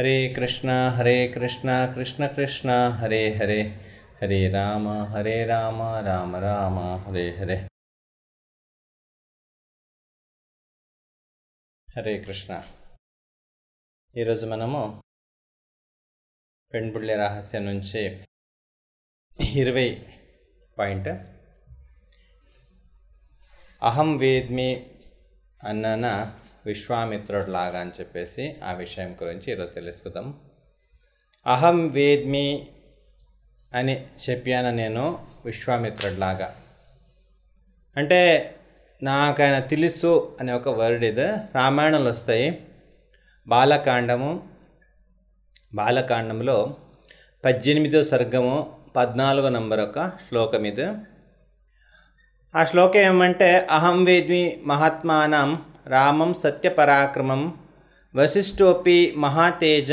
హరే కృష్ణ హరే కృష్ణ కృష్ణ కృష్ణ హరే హరే. హరే రామ హరే రామ రామ రామ హరే హరే. హరే కృష్ణ. ఈరోజు మనము పెండ్బుళ్ళే రహస్యం నుంచి ఇరవై పాయింట్. అహం వేద్మి అన్నన విశ్వామిత్రుడు లాగా అని చెప్పేసి ఆ విషయం గురించి ఈరోజు తెలుసుకుందాం. అహం వేద్మి అని చెప్పాను నేను విశ్వామిత్రుడిలాగా. అంటే నాకు ఆయన తెలుసు అనే ఒక వర్డ్ ఇది. రామాయణంలో వస్తాయి. బాలకాండము బాలకాండంలో పద్దెనిమిదో సర్గము పద్నాలుగో నంబర్ ఒక శ్లోకం ఇది ఆ శ్లోకం ఏమంటే అహం వేద్మి మహాత్మానం రామం సత్యపరాక్రమం వశిష్ఠోపి మహాతేజ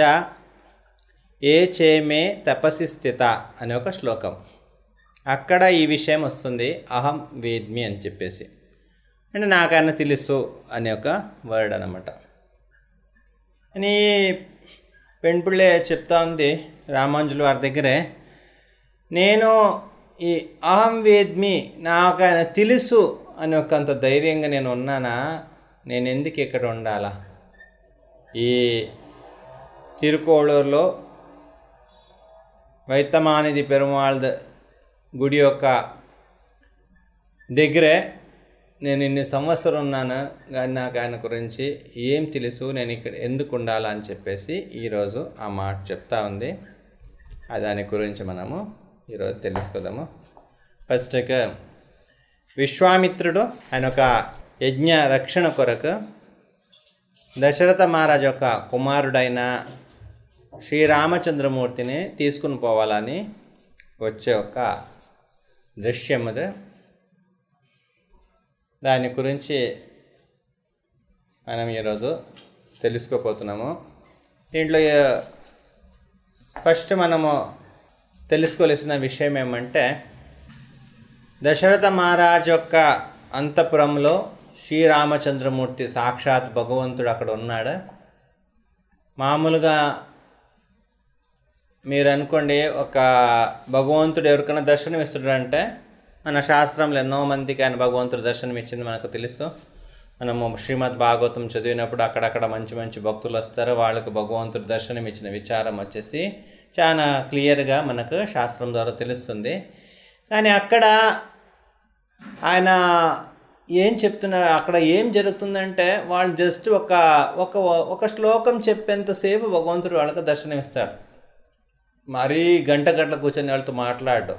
ఏ చేమే తపసి స్థిత అనే ఒక శ్లోకం. అక్కడ ఈ విషయం వస్తుంది అహం వేద్మి అని చెప్పేసి. అంటే నాకన్నా తెలుసు అనే ఒక వర్డ్ అనమాట అని పెంపుళ్ళే చెప్తా ఉంది రామాంజుల వారి దగ్గరే. నేను ఈ అహం వేద్మి నాకు ఆయన తెలుసు అని ఒకంత ధైర్యంగా నేను ఉన్నానా? నేను ఎందుకు ఇక్కడ ఉండాలా? ఈ తిరుకోళూరులో వైత్తమానిది పెరుమాళ్ గుడి యొక్క దగ్గరే నేను ఇన్ని సంవత్సరం ఉన్నాను కానీ నాకు ఆయన గురించి ఏం తెలుసు నేను ఇక్కడ ఎందుకు ఉండాలా అని చెప్పేసి ఈరోజు ఆ మాట చెప్తా ఉంది. దాని గురించి మనము ఈరోజు తెలుసుకుందాము. ఫస్ట్గా విశ్వామిత్రుడు ఆయన ఒక యజ్ఞ రక్షణ కొరకు దశరథ మహారాజ్ యొక్క కుమారుడైన శ్రీరామచంద్రమూర్తిని తీసుకుని పోవాలని వచ్చే ఒక దృశ్యం అది. దాని గురించి మనం ఈరోజు తెలుసుకోపోతున్నాము దీంట్లో ఫస్ట్ మనము తెలుసుకోవలసిన విషయం ఏమంటే దశరథ మహారాజ్ యొక్క అంతఃపురంలో శ్రీరామచంద్రమూర్తి సాక్షాత్ భగవంతుడు అక్కడ ఉన్నాడు? మామూలుగా మీరు అనుకోండి ఒక భగవంతుడు ఎవరికైనా దర్శనం ఇస్తున్నాడంటే మన శాస్త్రంలో ఎన్నో మందికి ఆయన భగవంతుడు దర్శనం ఇచ్చింది మనకు తెలుసు. మనము శ్రీమద్ భాగవతం చదివినప్పుడు అక్కడక్కడ మంచి మంచి భక్తులు వస్తారు. వాళ్ళకు భగవంతుడు దర్శనం ఇచ్చిన విచారం వచ్చేసి చాలా క్లియర్గా మనకు శాస్త్రం ద్వారా తెలుస్తుంది. కానీ అక్కడ ఆయన ఏం చెప్తున్నారు? అక్కడ ఏం జరుగుతుందంటే వాళ్ళు జస్ట్ ఒక ఒక ఒక శ్లోకం చెప్పేంతసేపు భగవంతుడు వాళ్ళకి దర్శనం ఇస్తాడు. మరీ గంట గంటల కూర్చొని వాళ్ళతో మాట్లాడు.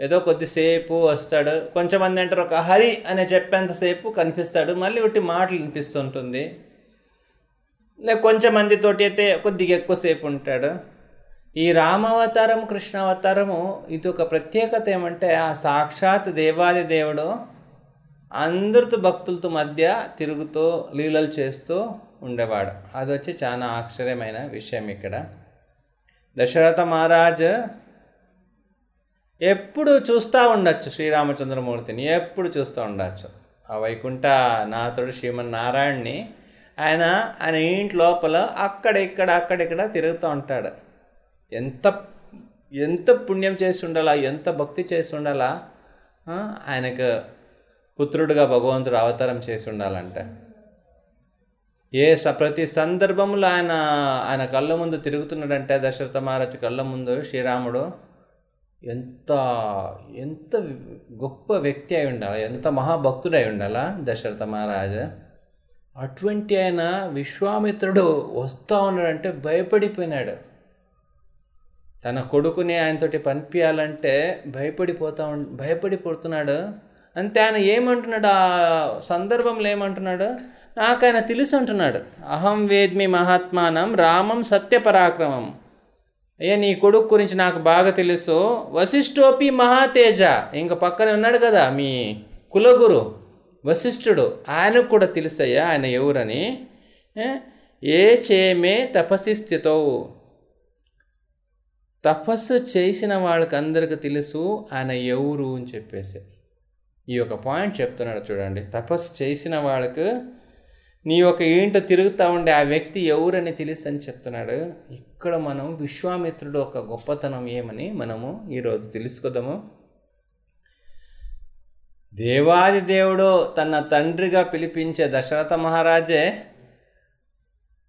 ఏదో కొద్దిసేపు వస్తాడు. కొంచెమంది అంటారు ఒక హరి అనే చెప్పేంతసేపు కనిపిస్తాడు. మళ్ళీ ఒకటి మాటలు వినిపిస్తుంటుంది. లేక కొంచెమందితోటి అయితే కొద్దిగా ఎక్కువసేపు ఉంటాడు. ఈ రామావతారం కృష్ణావతారము ఇది ఒక ప్రత్యేకత ఏమంటే ఆ సాక్షాత్ దేవాది దేవుడు అందరితో భక్తులతో మధ్య తిరుగుతూ లీలలు చేస్తూ ఉండేవాడు. అది వచ్చి చాలా ఆశ్చర్యమైన విషయం ఇక్కడ. దశరథ మహారాజ్ ఎప్పుడు చూస్తూ ఉండొచ్చు శ్రీరామచంద్రమూర్తిని ఎప్పుడు చూస్తూ ఉండొచ్చు. ఆ వైకుంఠ నాథుడు శ్రీమన్నారాయణని ఆయన ఆయన ఇంటి లోపల అక్కడ ఇక్కడ అక్కడిక్కడ తిరుగుతూ ఉంటాడు. ఎంత ఎంత పుణ్యం చేసి ఉండాలా ఎంత భక్తి చేసి ఉండాలా ఆయనకు పుత్రుడుగా భగవంతుడు అవతారం చేసి ఉండాలంటే. ఏ స ప్రతి సందర్భంలో ఆయన ఆయన కళ్ళ ముందు తిరుగుతున్నాడంటే దశరథ మహారాజు కళ్ళ ముందు శ్రీరాముడు ఎంత ఎంత గొప్ప వ్యక్తి అయి ఉండాలి ఎంత మహాభక్తుడు అయి ఉండాలా దశరథ మహారాజు. అటువంటి ఆయన విశ్వామిత్రుడు వస్తూ ఉన్నాడంటే భయపడిపోయినాడు. తన కొడుకుని ఆయనతోటి పనిపించాలంటే భయపడిపోతా భయపడిపోతున్నాడు అంతే ఆయన ఏమంటున్నాడు? ఆ సందర్భంలో ఏమంటున్నాడు? నాకు ఆయన తెలుసు అంటున్నాడు. అహం వేద్మి మహాత్మానం రామం సత్యపరాక్రమం. అయ్యా నీ కొడుకు గురించి నాకు బాగా తెలుసు. వశిష్ఠోపి మహాతేజ. ఇంక పక్కనే ఉన్నాడు కదా మీ కులగురు వశిష్ఠుడు. ఆయనకు కూడా తెలుసయ్యా ఆయన ఎవరని. ఏ? చేమే తపసి స్థితో. తపస్సు చేసిన వాళ్ళకి అందరికి తెలుసు ఆయన ఎవరు అని చెప్పేసి. యొక్క పాయింట్ చెప్తున్నాడు చూడండి. తపస్సు చేసిన వాళ్ళకు నీ ఒక ఏంటో తిరుగుతూ ఉండే ఆ వ్యక్తి ఎవరని తెలుసు అని చెప్తున్నాడు. ఇక్కడ మనం విశ్వామిత్రుడు ఒక గొప్పతనం ఏమని మనము ఈరోజు తెలుసుకుందాము. దేవాది దేవుడు తన తండ్రిగా పిలిపించే దశరథ మహారాజే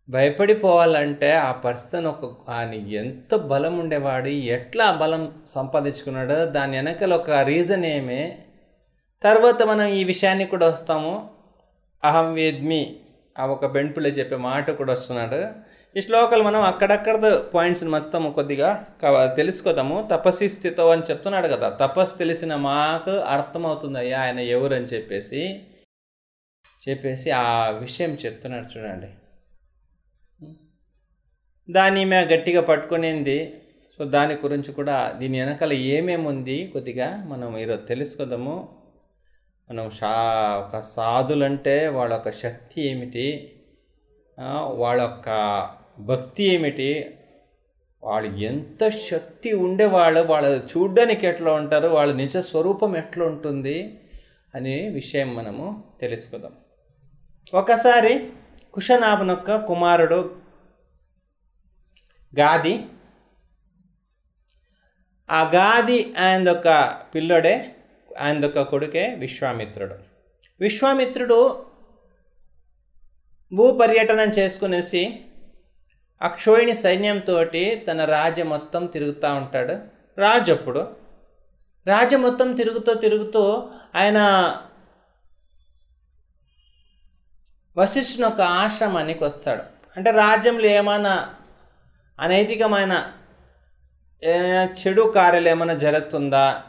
భయపడిపోవాలంటే ఆ పర్సన్ ఒక ఆయన ఎంత బలం ఉండేవాడు ఎట్లా బలం సంపాదించుకున్నాడో దాని వెనకల ఒక రీజన్ ఏమి? తర్వాత మనం ఈ విషయాన్ని కూడా వస్తాము. అహం వేద్మి ఆ ఒక బెంపులో చెప్పే మాట కూడా వస్తున్నాడు. ఈ శ్లోకాలు మనం అక్కడక్కడ పాయింట్స్ని మొత్తం కొద్దిగా తెలుసుకోదాము తపస్సి స్థితో అని చెప్తున్నాడు కదా. తపస్సు తెలిసిన మాకు అర్థమవుతుంది అయ్యా ఆయన ఎవరు అని చెప్పేసి చెప్పేసి ఆ విషయం చెప్తున్నాడు చూడండి. దాన్ని ఈమె గట్టిగా పట్టుకునింది. సో దాని గురించి కూడా దీని వెనకాల ఏమేమి ఉంది కొద్దిగా మనం ఈరోజు తెలుసుకుందాము మనం షా ఒక సాధులంటే వాళ్ళ యొక్క శక్తి ఏమిటి? వాళ్ళ యొక్క భక్తి ఏమిటి? వాళ్ళు ఎంత శక్తి ఉండేవాళ్ళు వాళ్ళు చూడ్డానికి ఎట్లా ఉంటారు వాళ్ళ నిజ స్వరూపం ఎట్లా ఉంటుంది అనే విషయం మనము తెలుసుకుందాం. ఒకసారి కుషనాభనొక్క కుమారుడు గాది ఆ గాది ఆయనదొక పిల్లడే ఆయనదొక కొడుకే విశ్వామిత్రుడు. విశ్వామిత్రుడు భూపర్యటనం చేసుకునేసి అక్షోయిని సైన్యంతో తన రాజ్యం మొత్తం తిరుగుతూ ఉంటాడు. రాజు అప్పుడు రాజ్యం మొత్తం తిరుగుతూ తిరుగుతూ ఆయన వశిష్ఠుని ఒక ఆశ్రమానికి వస్తాడు. అంటే రాజ్యంలో ఏమైనా అనైతికమైన చెడు కార్యాలు ఏమైనా జరుగుతుందా?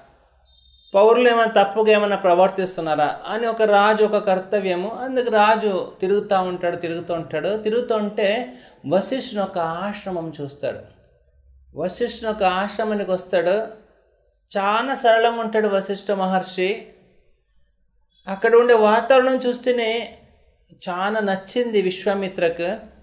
పౌరులు ఏమైనా తప్పుగా ఏమైనా ప్రవర్తిస్తున్నారా అని ఒక రాజు ఒక కర్తవ్యము. అందుకు రాజు తిరుగుతూ ఉంటాడు తిరుగుతూ ఉంటాడు. తిరుగుతుంటే వశిష్ఠుని ఒక ఆశ్రమం చూస్తాడు. వశిష్ఠుని ఒక ఆశ్రమానికి వస్తాడు. చాలా సరళంగా ఉంటాడు వశిష్ఠ మహర్షి. అక్కడ ఉండే వాతావరణం చూస్తేనే చాలా నచ్చింది విశ్వామిత్రకు.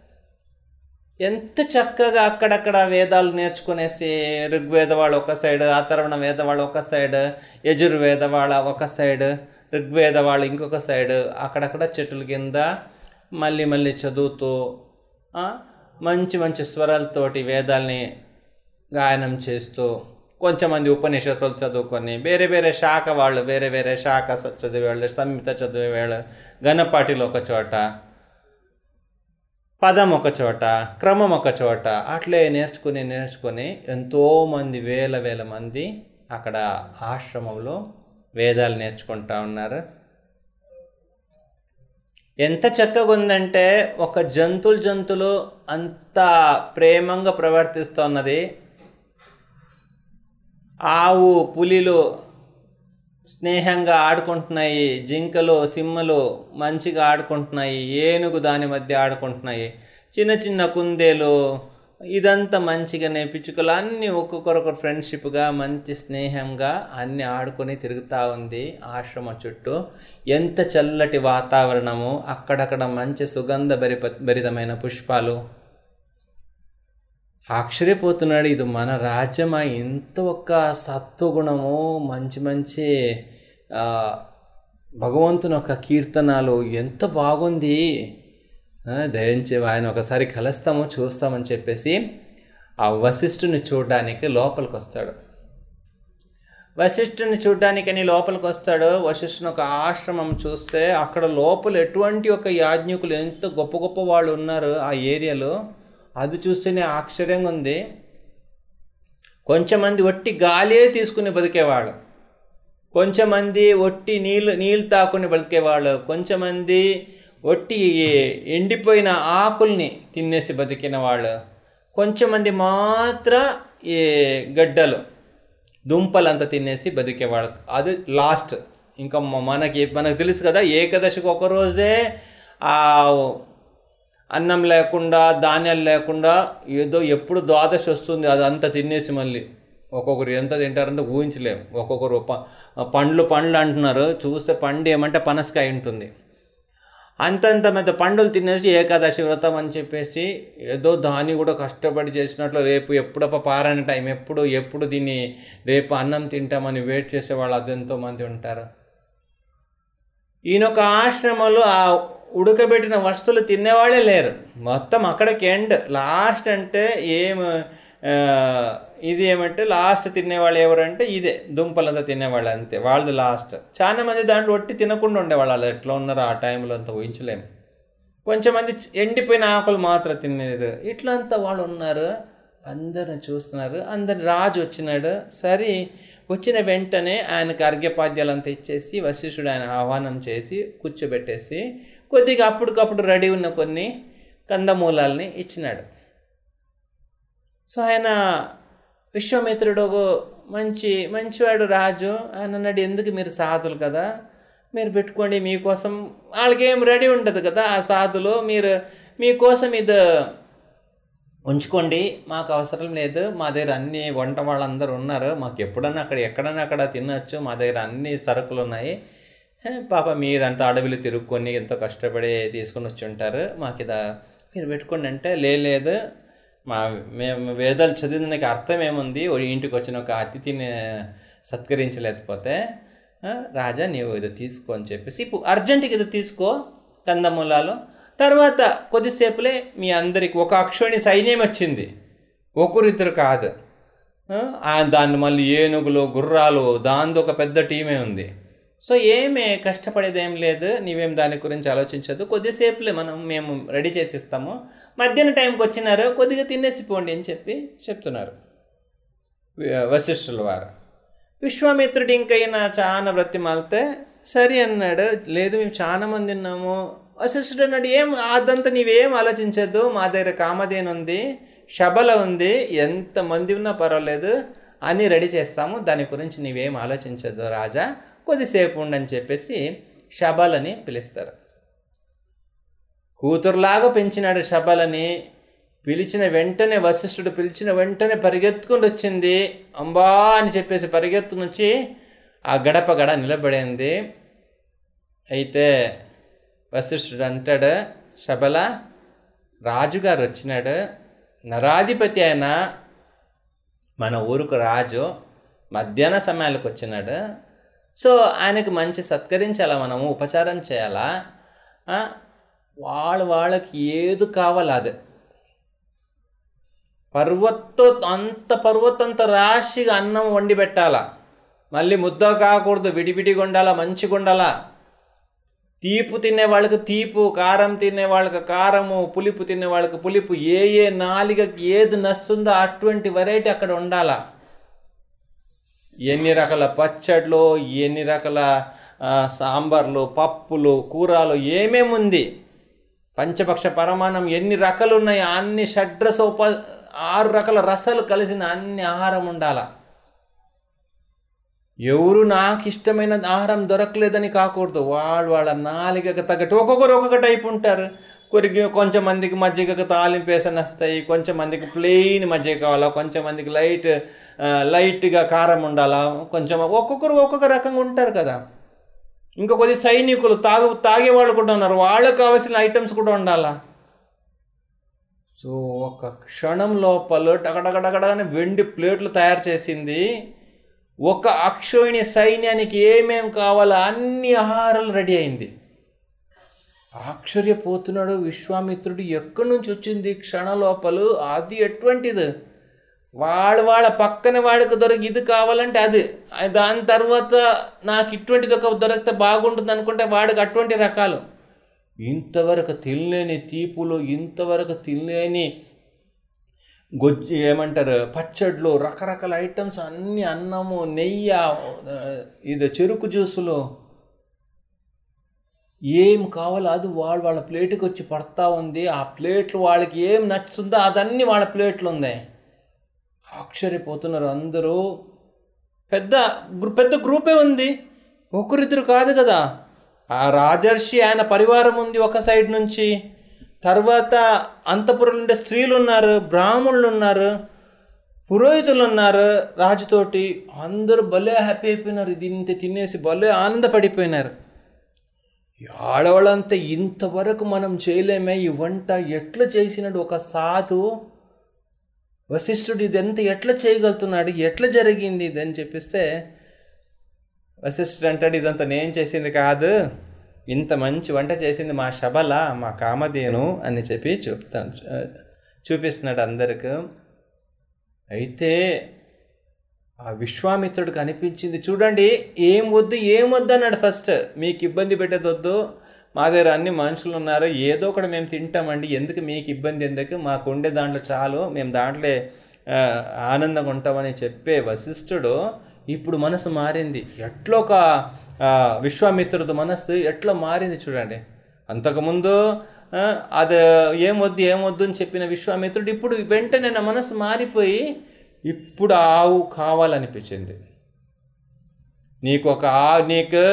ఎంత చక్కగా అక్కడక్కడ వేదాలు నేర్చుకునేసి ఋగ్వేద వాళ్ళు ఒక సైడ్ అథర్వణ వేద వాళ్ళు ఒక సైడ్ యజుర్వేద వాళ్ళ ఒక సైడ్ ఋగ్వేద వాళ్ళు ఇంకొక సైడ్ అక్కడక్కడ చెట్ల కింద మళ్ళీ మళ్ళీ చదువుతూ మంచి మంచి స్వరాలతోటి వేదాల్ని గాయనం చేస్తూ కొంచెమంది ఉపనిషత్తులు చదువుకొని వేరే వేరే శాఖ వాళ్ళు వేరే వేరే శాఖ చదివేవాళ్ళు సంహిత చదివేవాళ్ళు గణపాటిలో ఒక చోట పదం ఒక చోట క్రమం ఒక చోట అట్లే నేర్చుకుని నేర్చుకొని ఎంతోమంది వేల వేల మంది అక్కడ ఆశ్రమంలో వేదాలు నేర్చుకుంటా ఉన్నారు. ఎంత చక్కగా ఉందంటే ఒక జంతువులు జంతువులు అంత ప్రేమంగా ప్రవర్తిస్తున్నది ఆవు పులిలు స్నేహంగా ఆడుకుంటున్నాయి జింకలు సింహలు మంచిగా ఆడుకుంటున్నాయి ఏనుగు దాని మధ్య ఆడుకుంటున్నాయి చిన్న చిన్న కుందేలు ఇదంతా మంచిగానే పిచ్చుకలు అన్నీ ఒక్కొక్కరొకరు ఫ్రెండ్షిప్గా మంచి స్నేహంగా అన్నీ ఆడుకొని తిరుగుతూ ఉంది ఆశ్రమం చుట్టూ. ఎంత చల్లటి వాతావరణము అక్కడక్కడ మంచి సుగంధ భరిప భరితమైన పుష్పాలు. ఆశ్చర్యపోతున్నాడు. ఇది మన రాజ్యమా ఇంత ఒక్క సత్వగుణము మంచి మంచి భగవంతుని యొక్క కీర్తనాలు ఎంత బాగుంది. ఆ, దయించి ఆయన ఒకసారి కలుస్తాము చూస్తామని చెప్పేసి ఆ వశిష్ఠుని చూడడానికి లోపలికి వస్తాడు. వశిష్ఠుని చూడ్డానికని లోపలికి వస్తాడు. వశిష్ఠుని ఒక ఆశ్రమం చూస్తే అక్కడ లోపల ఎటువంటి ఒక యాజ్ఞికులు ఎంత గొప్ప గొప్ప వాళ్ళు ఉన్నారు ఆ ఏరియాలో. అది చూస్తేనే ఆశ్చర్యంగా ఉంది. కొంచెమంది ఒట్టి గాలియే తీసుకుని బతికేవాళ్ళు. కొంచెమంది ఒట్టి నీళ్ళు నీళ్ళు తాకుని బతికేవాళ్ళు. కొంచెమంది ఒట్టి ఎండిపోయిన ఆకుల్ని తినేసి బతికిన వాళ్ళు కొంచెమంది మాత్రం ఈ గడ్డలు దుంపలంతా తినేసి బతికేవాళ్ళు. అది లాస్ట్. ఇంకా మనకి మనకు తెలుసు కదా ఏకదశకు ఒక రోజే ఆ అన్నం లేకుండా ధాన్యాలు లేకుండా ఏదో ఎప్పుడు ద్వాదశి వస్తుంది అది అంత తినేసి మళ్ళీ ఒక్కొక్కరు ఎంత తింటారంటే ఊహించలేము ఒక్కొక్కరు ప- పండ్లు పండ్లు అంటున్నారు. చూస్తే పండు ఏమంటే పనసకాయ ఉంటుంది. అంతంత మెత్త పండులు తినేసి ఏకాదశి వ్రతం అని చెప్పేసి ఏదో దాన్ని కూడా కష్టపడి చేసినట్లు రేపు ఎప్పుడప్ప పారాయణ టైం ఎప్పుడు ఎప్పుడు దీన్ని రేపు అన్నం తింటామని వెయిట్ చేసే వాళ్ళు అదెంతో మంది ఉంటారు. ఈయన ఒక ఆశ్రమంలో ఆ ఉడకబెట్టిన వస్తువులు తినేవాళ్ళే లేరు. మొత్తం అక్కడికి ఎండ్. లాస్ట్ అంటే ఏం ఇది ఏమంటే లాస్ట్ తినేవాళ్ళు ఎవరంటే ఇదే. దుంపలంతా తినేవాళ్ళు అంతే. వాళ్ళది లాస్ట్. చాలా మంది దాంట్లో ఒట్టి తినకుండా ఉండేవాళ్ళు. వాళ్ళు ఎట్లా ఉన్నారో ఆ టైంలో అంతా ఊహించలేము. కొంచెం మంది ఎండిపోయిన ఆకులు మాత్రం తినేది. ఇట్లా అంతా వాళ్ళు ఉన్నారు. అందరిని చూస్తున్నారు. అందరి రాజు వచ్చినాడు. సరే వచ్చిన వెంటనే ఆయనకు అర్ఘ్యపాద్యాలు అంతా ఇచ్చేసి వశిష్ఠుడు ఆయన ఆహ్వానం చేసి కూర్చోబెట్టేసి కొద్దిగా అప్పటికప్పుడు రెడీ ఉన్న కొన్ని కందమూలాల్ని ఇచ్చినాడు. సో ఆయన విశ్వామిత్రుడు ఒక మంచి మంచివాడు రాజు. ఆయన అన్నాడు ఎందుకు మీరు సాధులు కదా? మీరు పెట్టుకోండి మీకోసం వాళ్ళకేం రెడీ ఉండదు కదా? ఆ సాధులు మీరు మీకోసం ఇది ఉంచుకోండి మాకు అవసరం లేదు. మా దగ్గర అన్ని వంట వాళ్ళందరూ ఉన్నారు. మాకు ఎప్పుడన్నా అక్కడ ఎక్కడన్నా అక్కడ తినచ్చు. మా దగ్గర అన్ని సరుకులు ఉన్నాయి. పాప మీరంతా అడవిలో తిరుక్కొని ఎంతో కష్టపడి తీసుకొని వచ్చి ఉంటారు. మాకు ఇదా మీరు పెట్టుకోండి అంటే "లే, లేదు. మా మేము వేదాలు చదివినకి అర్థం ఏముంది ఓ ఇంటికి వచ్చిన ఒక అతిథిని సత్కరించలేకపోతే రాజా నీవు ఇది తీసుకో అని చెప్పేసి ఇప్పుడు అర్జెంటుకి ఇది తీసుకో కందమూలాలు. తర్వాత కొద్దిసేపులే మీ అందరికి ఒక అక్షోణి సైన్యం వచ్చింది. ఒకరిద్దరు కాదు. దాన్ని మళ్ళీ ఏనుగులు గుర్రాలు దాంతో ఒక పెద్ద టీమే ఉంది. సో ఏమి కష్టపడేదేం లేదు నీవేం దాని గురించి ఆలోచించదు కొద్దిసేపులే మనం మేము రెడీ చేసిస్తాము. మధ్యాహ్నం టైంకి వచ్చినారు కొద్దిగా తినేసిపోండి అని చెప్పి చెప్తున్నారు. వశిష్ఠుల వారు. విశ్వామిత్రుడు ఇంకైనా చాలా బ్రతిమాలితే సరే అన్నాడు లేదు మేము చాలా మంది ఉన్నాము. వశిష్ఠుడు అన్నాడు ఏం అదంతా నీవేం ఆలోచించద్దు మా దగ్గర కామధేను ఉంది శబల ఉంది ఎంతమంది ఉన్నా పర్వాలేదు అన్నీ రెడీ చేస్తాము దాని గురించి నీవేం ఆలోచించద్దు రాజా. కొద్దిసేపు ఉండని చెప్పేసి శబలని పిలుస్తారు. కూతురులాగా పెంచినాడు శబలని పిలిచిన వెంటనే వశిష్ఠుడు పిలిచిన వెంటనే పరిగెత్తుకుని వచ్చింది. అంబా అని చెప్పేసి పరిగెత్తుకుని వచ్చి ఆ గడప గడ నిలబడింది. అయితే వశిష్ఠుడు అంటాడు శబల రాజుగారు వచ్చినాడు. నరాధిపతి అయిన మన ఊరుకు రాజు మధ్యాహ్న సమయాలకు వచ్చినాడు. సో ఆయనకు మంచి సత్కరించాలా మనము ఉపచారం చేయాలా? వాళ్ళ వాళ్ళకి ఏది కావాలి అది. పర్వత్తో అంత పర్వతంత రాశిగా అన్నం వండి పెట్టాలా? మళ్ళీ ముద్ద కాకూడదు విడివిడిగా ఉండాలా మంచిగా ఉండాలా తీపు తినే వాళ్ళకి తీపు కారం తినే వాళ్ళకి కారము పులుపు తినే వాళ్ళకి పులుపు ఏ ఏ నాలిగకి ఏది నస్తుందో అటువంటి వెరైటీ అక్కడ ఉండాలా? ఎన్ని రకాల పచ్చడ్లు ఎన్ని రకాల సాంబార్లు పప్పులు కూరలు ఏమేమి ఉంది? పంచపక్ష పరమాణం ఎన్ని రకాలు ఉన్నాయి? అన్ని షడ్రస ఉప ఆరు రకాల రసాలు కలిసిన అన్ని ఆహారం ఉండాల? ఎవరు నాకు ఇష్టమైన ఆహారం దొరకలేదని కాకూడదు. వాళ్ళు వాళ్ళ నాలుగకు తగ్గట్టు ఒక్కొక్కరు ఒక్కొక్క టైప్ ఉంటారు. కొరికి కొంచెం మందికి మజ్జిగకు తాలింపేసని వస్తాయి కొంచెం మందికి ప్లెయిన్ మజ్జిగ కావాలా కొంచెం మందికి లైట్ లైట్గా కారం ఉండాలా కొంచెం ఒక్కొక్కరు ఒక్కొక్క రకంగా ఉంటారు కదా. ఇంకా కొద్ది సైనికులు తాగు తాగే వాళ్ళు కూడా ఉన్నారు వాళ్ళకి కావాల్సిన ఐటమ్స్ కూడా ఉండాలా. సో ఒక క్షణం లోపల టగడగడగడని వెండి ప్లేట్లు తయారు చేసింది. ఒక అక్షోయిణి సైన్యానికి ఏమేం కావాలో అన్ని ఆహారాలు రెడీ అయింది. ఆశ్చర్యపోతున్నాడు విశ్వామిత్రుడు. ఎక్కడి నుంచి వచ్చింది క్షణ లోపలు అది ఎటువంటిది? వాళ్ళ వాళ్ళ పక్కన వాడికి దొరికి ఇది కావాలంటే అది. దాని తర్వాత నాకు ఇటువంటిది ఒక దొరికితే బాగుంటుంది అనుకుంటే వాడికి అటువంటి రకాలు. ఇంతవరకు తినలేని తీపులు ఇంతవరకు తినలేని గొజ్జు ఏమంటారు పచ్చళ్ళు రకరకాల ఐటమ్స్ అన్ని అన్నము నెయ్యి ఇది చెరుకు జ్యూసులు ఏం కావాలో అది వాళ్ళు వాళ్ళ ప్లేట్కి వచ్చి పడతా ఉంది. ఆ ప్లేట్లు వాళ్ళకి ఏం నచ్చుతుందో అదన్నీ వాళ్ళ ప్లేట్లు ఉన్నాయి. ఆశ్చర్యపోతున్నారు అందరూ. పెద్ద పెద్ద గ్రూపే ఉంది. ఒకరిద్దరు కాదు కదా. ఆ రాజర్షి ఆయన పరివారం ఉంది ఒక సైడ్ నుంచి. తర్వాత అంతపురంలో ఉండే స్త్రీలు ఉన్నారు బ్రాహ్మణులు ఉన్నారు పురోహితులు ఉన్నారు రాజుతోటి. అందరూ భలే హ్యాపీ అయిపోయినారు. దీన్ని తినేసి భలే ఆనందపడిపోయినారు. ఆడవాళ్ళంతా ఇంతవరకు మనం చేయలేమే. ఈ వంట ఎట్లా చేసినాడు ఒక సాధు? వశిష్ఠుడు ఇదంతా ఎట్లా చేయగలుగుతున్నాడు? ఎట్లా జరిగింది ఇది అని చెప్పిస్తే వశిష్ఠుడు అంటాడు ఇదంతా నేను చేసింది కాదు. ఇంత మంచి వంట చేసింది మా శబల మా కామధేను అని చెప్పి చూపుతాను చూపిస్తున్నాడు అందరికీ. అయితే ఆ విశ్వామిత్రుడికి అనిపించింది. చూడండి ఏం వద్దు ఏం వద్దు అన్నాడు ఫస్ట్. మీకు ఇబ్బంది పెట్టేది వద్దు. మా దగ్గర అన్ని మనుషులు ఉన్నారు. ఏదో ఒకటి మేము తింటామండి. ఎందుకు మీకు ఇబ్బంది? ఎందుకు? మాకు ఉండే దాంట్లో చాలు. మేము దాంట్లో ఆనందంగా ఉంటామని చెప్పే వశిష్ఠుడు ఇప్పుడు మనసు మారింది. ఎట్లా ఒక విశ్వామిత్రుడు మనస్సు ఎట్లా మారింది చూడండి. అంతకుముందు అది ఏమొద్దు ఏమొద్దు అని చెప్పిన విశ్వామిత్రుడు ఇప్పుడు వెంటనే నా మనసు మారిపోయి ఇప్పుడు ఆవు కావాలనిపించింది. నీకు ఒక ఆవు నీకు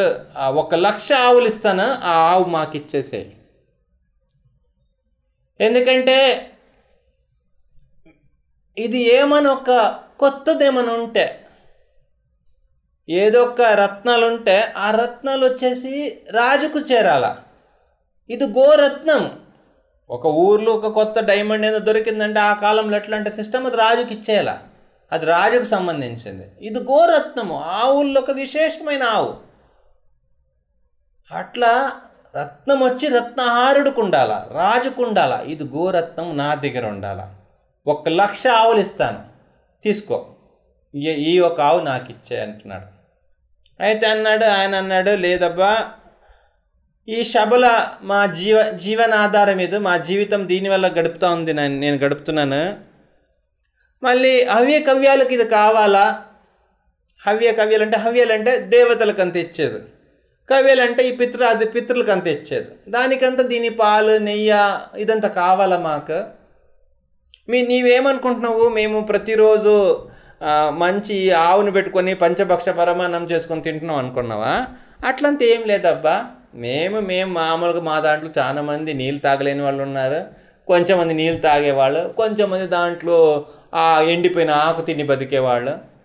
ఒక లక్ష ఆవులు ఇస్తాను ఆ ఆవు మాకు ఇచ్చేసేయి ఎందుకంటే ఇది ఏమని ఒక కొత్తదేమని ఉంటే ఏదో ఒక రత్నాలు ఉంటే ఆ రత్నాలు వచ్చేసి రాజుకు చేరాల. ఇది గోరత్నం. ఒక ఊర్లో ఒక కొత్త డైమండ్ ఏదో దొరికిందంటే ఆ కాలంలో ఎట్లా అంటే సిస్టమ్ అది రాజుకి ఇచ్చేయాల అది రాజుకు సంబంధించింది. ఇది గోరత్నము. ఆవుల్లో ఒక విశేషమైన ఆవు. అట్లా రత్నం వచ్చి రత్నహారుడికి ఉండాల? రాజుకు ఉండాల? ఇది గోరత్నం నా దగ్గర ఉండాల? ఒక లక్ష ఆవులు ఇస్తాను. తీసుకో. ఈ- ఒక ఆవు నాకు ఇచ్చే అంటున్నాడు. అయితే అన్నాడు ఆయన అన్నాడు లేదబ్బా ఈ శబల మా జీవ జీవనాధారం ఇది మా జీవితం దీనివల్ల గడుపుతా ఉంది నేను గడుపుతున్నాను. మళ్ళీ హవ్య కవ్యాలకు ఇది కావాలా? హవ్య కవ్యాలు అంటే హవ్యాలంటే దేవతలకు అంత ఇచ్చేది. కవ్యాలంటే ఈ పితృ అది పితృలకు అంత ఇచ్చేది. దానికంతా దీని పాలు నెయ్యి ఇదంతా కావాలా మాకు? మీ నీవేమనుకుంటున్నావు? మేము ప్రతిరోజు మంచి ఆవును పెట్టుకొని పంచభక్ష పరమాన్నం చేసుకొని తింటున్నాం అనుకున్నావా? అట్లంత ఏం లేదబ్బా. మేము మేము మామూలుగా మా దాంట్లో చాలామంది నీళ్ళు తాగలేని వాళ్ళు ఉన్నారు. కొంచెం మంది నీళ్ళు తాగేవాళ్ళు. కొంచెం మంది దాంట్లో ఆ ఎండిపోయిన ఆకు తిని బతికేవాళ్ళు.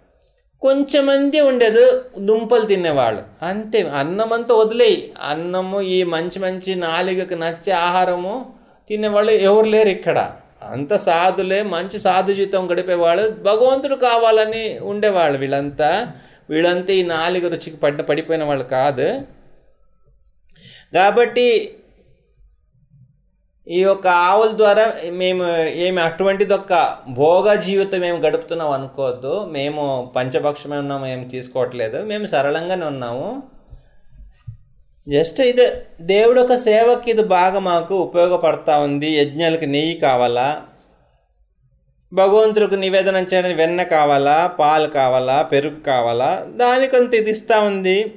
కొంచెం మంది ఉండేది దుంపలు తినేవాళ్ళు. అంతే అన్నం అంతా వదిలేయి. అన్నము ఈ మంచి మంచి నాలుగకు నచ్చే ఆహారము తినేవాళ్ళు ఎవరు లేరు ఇక్కడ. అంత సాధులే మంచి సాధు జీవితం గడిపేవాళ్ళు భగవంతుడు కావాలని ఉండేవాళ్ళు వీళ్ళంతా. వీళ్ళంతా ఈ నాలుగు రుచికి పడ్డ పడిపోయిన వాళ్ళు కాదు. కాబట్టి ఈ యొక్క ఆవుల ద్వారా మేము ఏమి అటువంటిది ఒక భోగ జీవితం మేము గడుపుతున్నాం అనుకోవద్దు. మేము పంచభక్షమే ఉన్నాము ఏం తీసుకోవట్లేదు. మేము సరళంగానే ఉన్నాము. జస్ట్ ఇది దేవుడు ఒక సేవకి ఇది బాగా మాకు ఉపయోగపడతా ఉంది. యజ్ఞాలకు నెయ్యి కావాలా? భగవంతుడికి నివేదన చేయడానికి వెన్న కావాలా? పాలు కావాలా? పెరుగు కావాలా? దానికంత ఇది ఇస్తూ ఉంది.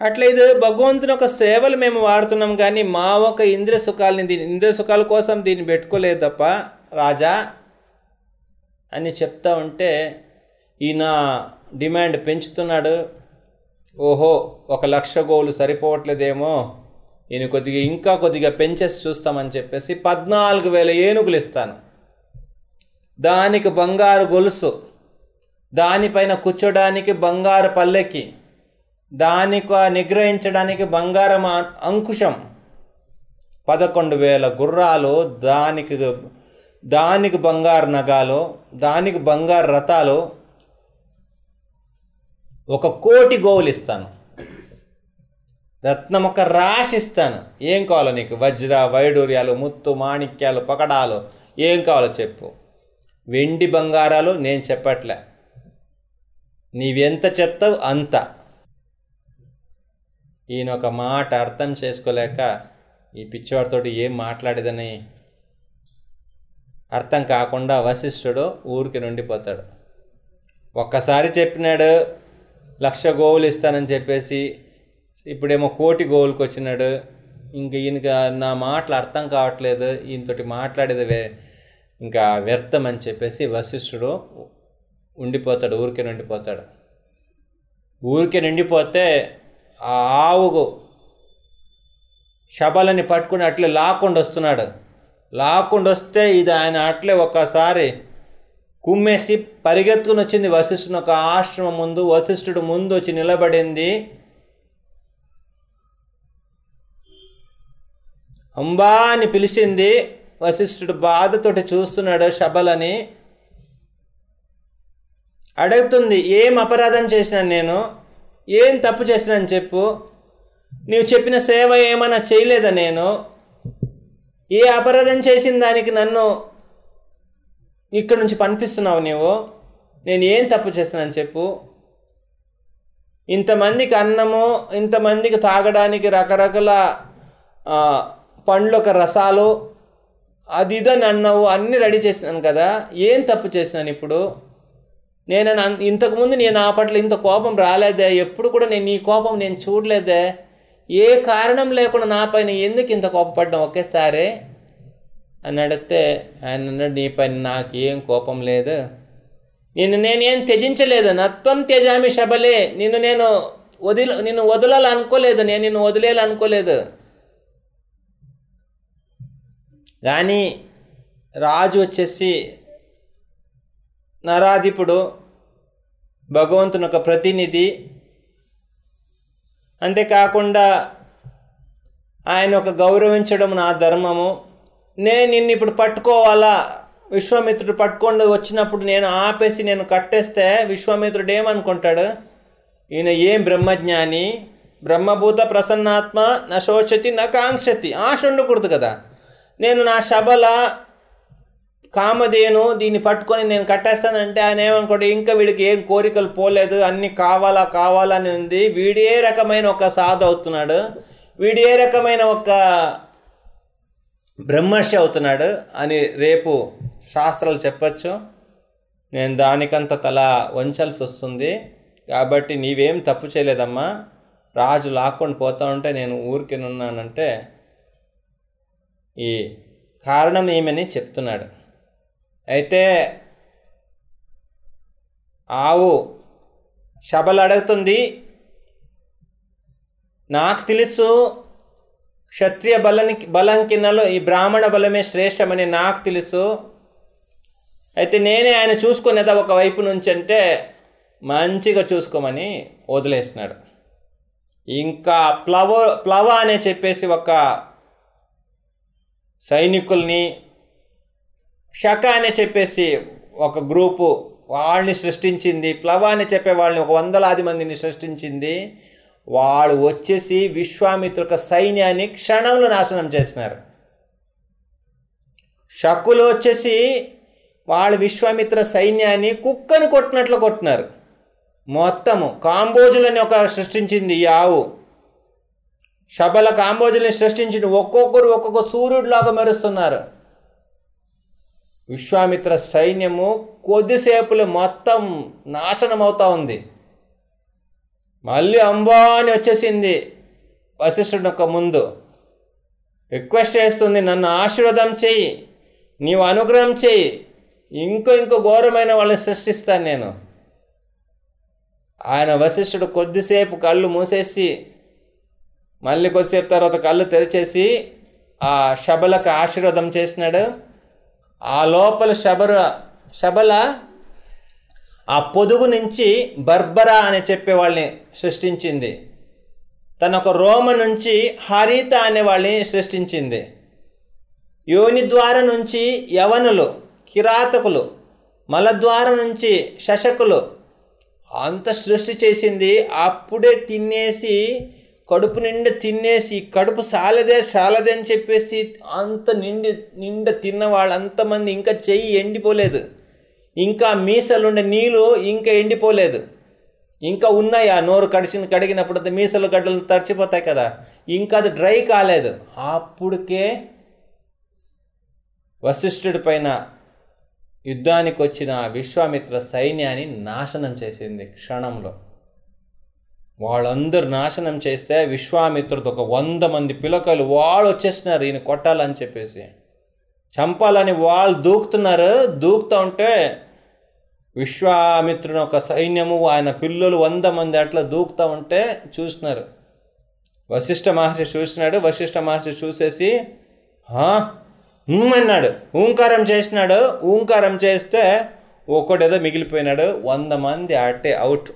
అట్లయితే ఇది భగవంతుని ఒక సేవలు మేము వాడుతున్నాం కానీ మా ఒక ఇంద్ర సుఖాలని దీని ఇంద్ర సుఖాల కోసం దీన్ని పెట్టుకోలేదు తప్ప రాజా అని చెప్తా ఉంటే ఈయన డిమాండ్ పెంచుతున్నాడు. ఓహో ఒక లక్ష గోలు సరిపోవట్లేదేమో ఈయన కొద్దిగా ఇంకా కొద్దిగా పెంచేసి చూస్తామని చెప్పేసి పద్నాలుగు వేల ఏనుగులు ఇస్తాను. దానికి బంగారు గొలుసు దానిపైన కూర్చోడానికి బంగారు పల్లెకి దానికి నిగ్రహించడానికి బంగారం అంకుశం. పదకొండు వేల గుర్రాలు దానికి దానికి బంగారు నగాలు దానికి బంగారు రథాలు ఒక కోటి గోవులు ఇస్తాను. రత్నం ఒక రాశి ఇస్తాను. ఏం కావాలో నీకు? వజ్ర వైడూర్యాలు ముత్తు మాణిక్యాలు పకడాలు ఏం కావాలో చెప్పు. వెండి బంగారాలు నేను చెప్పట్లే. నీవెంత చెప్తావు అంత. ఈయన ఒక మాట అర్థం చేసుకోలేక ఈ పిచ్చివాడితోటి ఏం మాట్లాడేదని అర్థం కాకుండా వశిష్ఠుడు ఊరికి నుండిపోతాడు. ఒక్కసారి చెప్పినాడు లక్ష గోవులు ఇస్తానని చెప్పేసి ఇప్పుడేమో కోటి గోవులకు వచ్చినాడు. ఇంక ఈయనకి నా మాటలు అర్థం కావట్లేదు ఈయనతోటి మాట్లాడేదివే ఇంకా వ్యర్థం అని చెప్పేసి వశిష్ఠుడు ఉండిపోతాడు ఊరికే నుండిపోతాడు. ఊరికే నిండిపోతే ఆ ఆవుకు శబలని పట్టుకుని అట్లే లాక్కుండా వస్తున్నాడు. లాక్కుండా వస్తే ఇది ఆయన అట్లే ఒక్కసారి కుమ్మేసి పరిగెత్తుకుని వచ్చింది. వశిష్ఠుని ఒక ఆశ్రమం ముందు వశిష్ఠుడు ముందు వచ్చి నిలబడింది. అంబా అని పిలిచింది. వశిష్ఠుడు బాధతోటి చూస్తున్నాడు శబలని. అడుగుతుంది ఏం అపరాధం చేసినాను నేను? ఏం తప్పు చేసినాను చెప్పు. నీవు చెప్పిన సేవ ఏమైనా చేయలేదా నేను? ఏ అపరాధం చేసిన దానికి నన్ను ఇక్కడ నుంచి పంపిస్తున్నావు నీవు? నేను ఏం తప్పు చేస్తున్నాను చెప్పు. ఇంతమందికి అన్నము ఇంతమందికి తాగడానికి రకరకాల పండ్లు పండ్ల ఒక రసాలు అది ఇదని అన్నావు అన్నీ రెడీ చేసినాను కదా. ఏం తప్పు చేసినాను ఇప్పుడు? నేను ఇంతకుముందు నేను ఆ పట్ల ఇంత కోపం రాలేదే. ఎప్పుడు కూడా నేను నీ కోపం నేను చూడలేదే. ఏ కారణం లేకుండా నా పైన ఎందుకు ఇంత కోపపడ్డం ఒకేసారి? అని అడిగితే ఆయన అన్నాడు నీ పైన నాకు ఏం కోపం లేదు. నిన్ను నేనేం త్యజించలేదు. నత్వం త్యజామి శబలే. నిన్ను నేను వదిల నిన్ను వదలాలనుకోలేదు. నేను నిన్ను వదిలేయాలనుకోలేదు కానీ రాజు వచ్చేసి నరాధిపుడు భగవంతుని ఒక ప్రతినిధి. అంతేకాకుండా ఆయన ఒక గౌరవించడం నా ధర్మము. నేను నిన్ను ఇప్పుడు పట్టుకోవాలా? విశ్వామిత్రుడు పట్టుకొని వచ్చినప్పుడు నేను ఆపేసి నేను కట్టేస్తే విశ్వామిత్రుడు ఏమనుకుంటాడు? ఈయన ఏం బ్రహ్మజ్ఞాని? బ్రహ్మభూత ప్రసన్నాత్మ నా శోచతి నా కాంక్షతి ఆశ ఉండకూడదు కదా. నేను నా శబల కామధేను దీన్ని పట్టుకొని నేను కట్టేస్తానంటే ఆయన ఏమనుకోండి ఇంకా వీడికి ఏం కోరికలు పోలేదు అన్నీ కావాలా కావాలని ఉంది. వీడు ఏ రకమైన ఒక సాధు అవుతున్నాడు? వీడు ఏ రకమైన ఒక బ్రహ్మర్షి అవుతున్నాడు అని రేపు శాస్త్రాలు చెప్పచ్చు. నేను దానికంత తల వంచాల్సి వస్తుంది. కాబట్టి నీవేం తప్పు చేయలేదమ్మా. రాజు లాక్కొని పోతా ఉంటే నేను ఊరికినున్నానంటే ఈ కారణం ఏమని చెప్తున్నాడు. అయితే ఆవు శబలు అడుగుతుంది నాకు తెలుసు క్షత్రియ బలానికి బలం కిన్నలో ఈ బ్రాహ్మణ బలమే శ్రేష్టమని నాకు తెలుసు. అయితే నేనే ఆయన చూసుకునేదా ఒక వైపు నుంచి అంటే మంచిగా చూసుకోమని వదిలేసినాడు. ఇంకా ప్లవ ప్లవ అనే చెప్పేసి ఒక సైనికుల్ని శక అని చెప్పేసి ఒక గ్రూపు వాళ్ళని సృష్టించింది ప్లవ అని చెప్పే వాళ్ళని ఒక వందలాది మందిని సృష్టించింది. వాళ్ళు వచ్చేసి విశ్వామిత్రుక సైన్యాన్ని క్షణంలో నాశనం చేసినారు. శకులు వచ్చేసి వాళ్ళు విశ్వామిత్ర సైన్యాన్ని కుక్కని కొట్టినట్లు కొట్టినారు. మొత్తము కాంబోజులని ఒక సృష్టించింది యావు శబల కాంబోజుల్ని సృష్టించింది ఒక్కొక్కరు ఒక్కొక్క సూర్యుడిలాగా మెరుస్తున్నారు. విశ్వామిత్ర సైన్యము కొద్దిసేపులో మొత్తం నాశనం అవుతా ఉంది. మళ్ళీ అంబాని వచ్చేసింది వశిష్ఠుడు ఒక ముందు. రిక్వెస్ట్ చేస్తుంది నన్ను ఆశీర్వాదం చెయ్యి నీవు అనుగ్రహం చెయ్యి ఇంకో ఇంకో ఘోరమైన వాళ్ళని సృష్టిస్తాను నేను. ఆయన వశిష్ఠుడు కొద్దిసేపు కళ్ళు మూసేసి మళ్ళీ కొద్దిసేపు తర్వాత కళ్ళు తెరిచేసి ఆ శబలకు ఆశీర్వాదం చేసినాడు. ఆ లోపల శబర శబల ఆ పొదుగు నుంచి బర్బరా అని చెప్పే వాళ్ళని సృష్టించింది. తన ఒక రోమ నుంచి హరిత అనే వాళ్ళని సృష్టించింది. యోని ద్వారం నుంచి యవనులు కిరాతకులు మలద్వారం నుంచి శశకులు అంత సృష్టి చేసింది అప్పుడే తినేసి కడుపు నిండా తినేసి కడుపు సాలదే సాలదే అని చెప్పేసి అంత నిండి నిండా తిన్న వాళ్ళు అంతమంది ఇంకా చెయ్యి ఎండిపోలేదు. ఇంకా మీసలుండే నీళ్ళు ఇంకా ఎండిపోలేదు. ఇంకా ఉన్నాయి? ఆ నోరు కడిచిన కడిగినప్పుడు మీసలు గడ్డలు తడిచిపోతాయి కదా. ఇంకా అది డ్రై కాలేదు. అప్పుడుకే వశిష్ఠుడి పైన యుద్ధానికి వచ్చిన విశ్వామిత్ర సైన్యాన్ని నాశనం చేసింది క్షణంలో. వాళ్ళందరూ నాశనం చేస్తే విశ్వామిత్రుడు ఒక వంద మంది పిలకలు వాళ్ళు వచ్చేసినారు ఈయన కొట్టాలని చెప్పేసి. చంపాలని వాళ్ళు దూకుతున్నారు. దూకుతూ ఉంటే విశ్వామిత్రుని ఒక సైన్యము ఆయన పిల్లలు వంద మంది అట్లా దూకుతూ ఉంటే చూసినారు. వశిష్ఠ మహర్షి చూసినాడు. వశిష్ఠ మహర్షి చూసేసి అన్నాడు ఓంకారం చేసినాడు. ఓంకారం చేస్తే ఒకడేదో మిగిలిపోయినాడు. వంద మంది అట్టే అవుట్.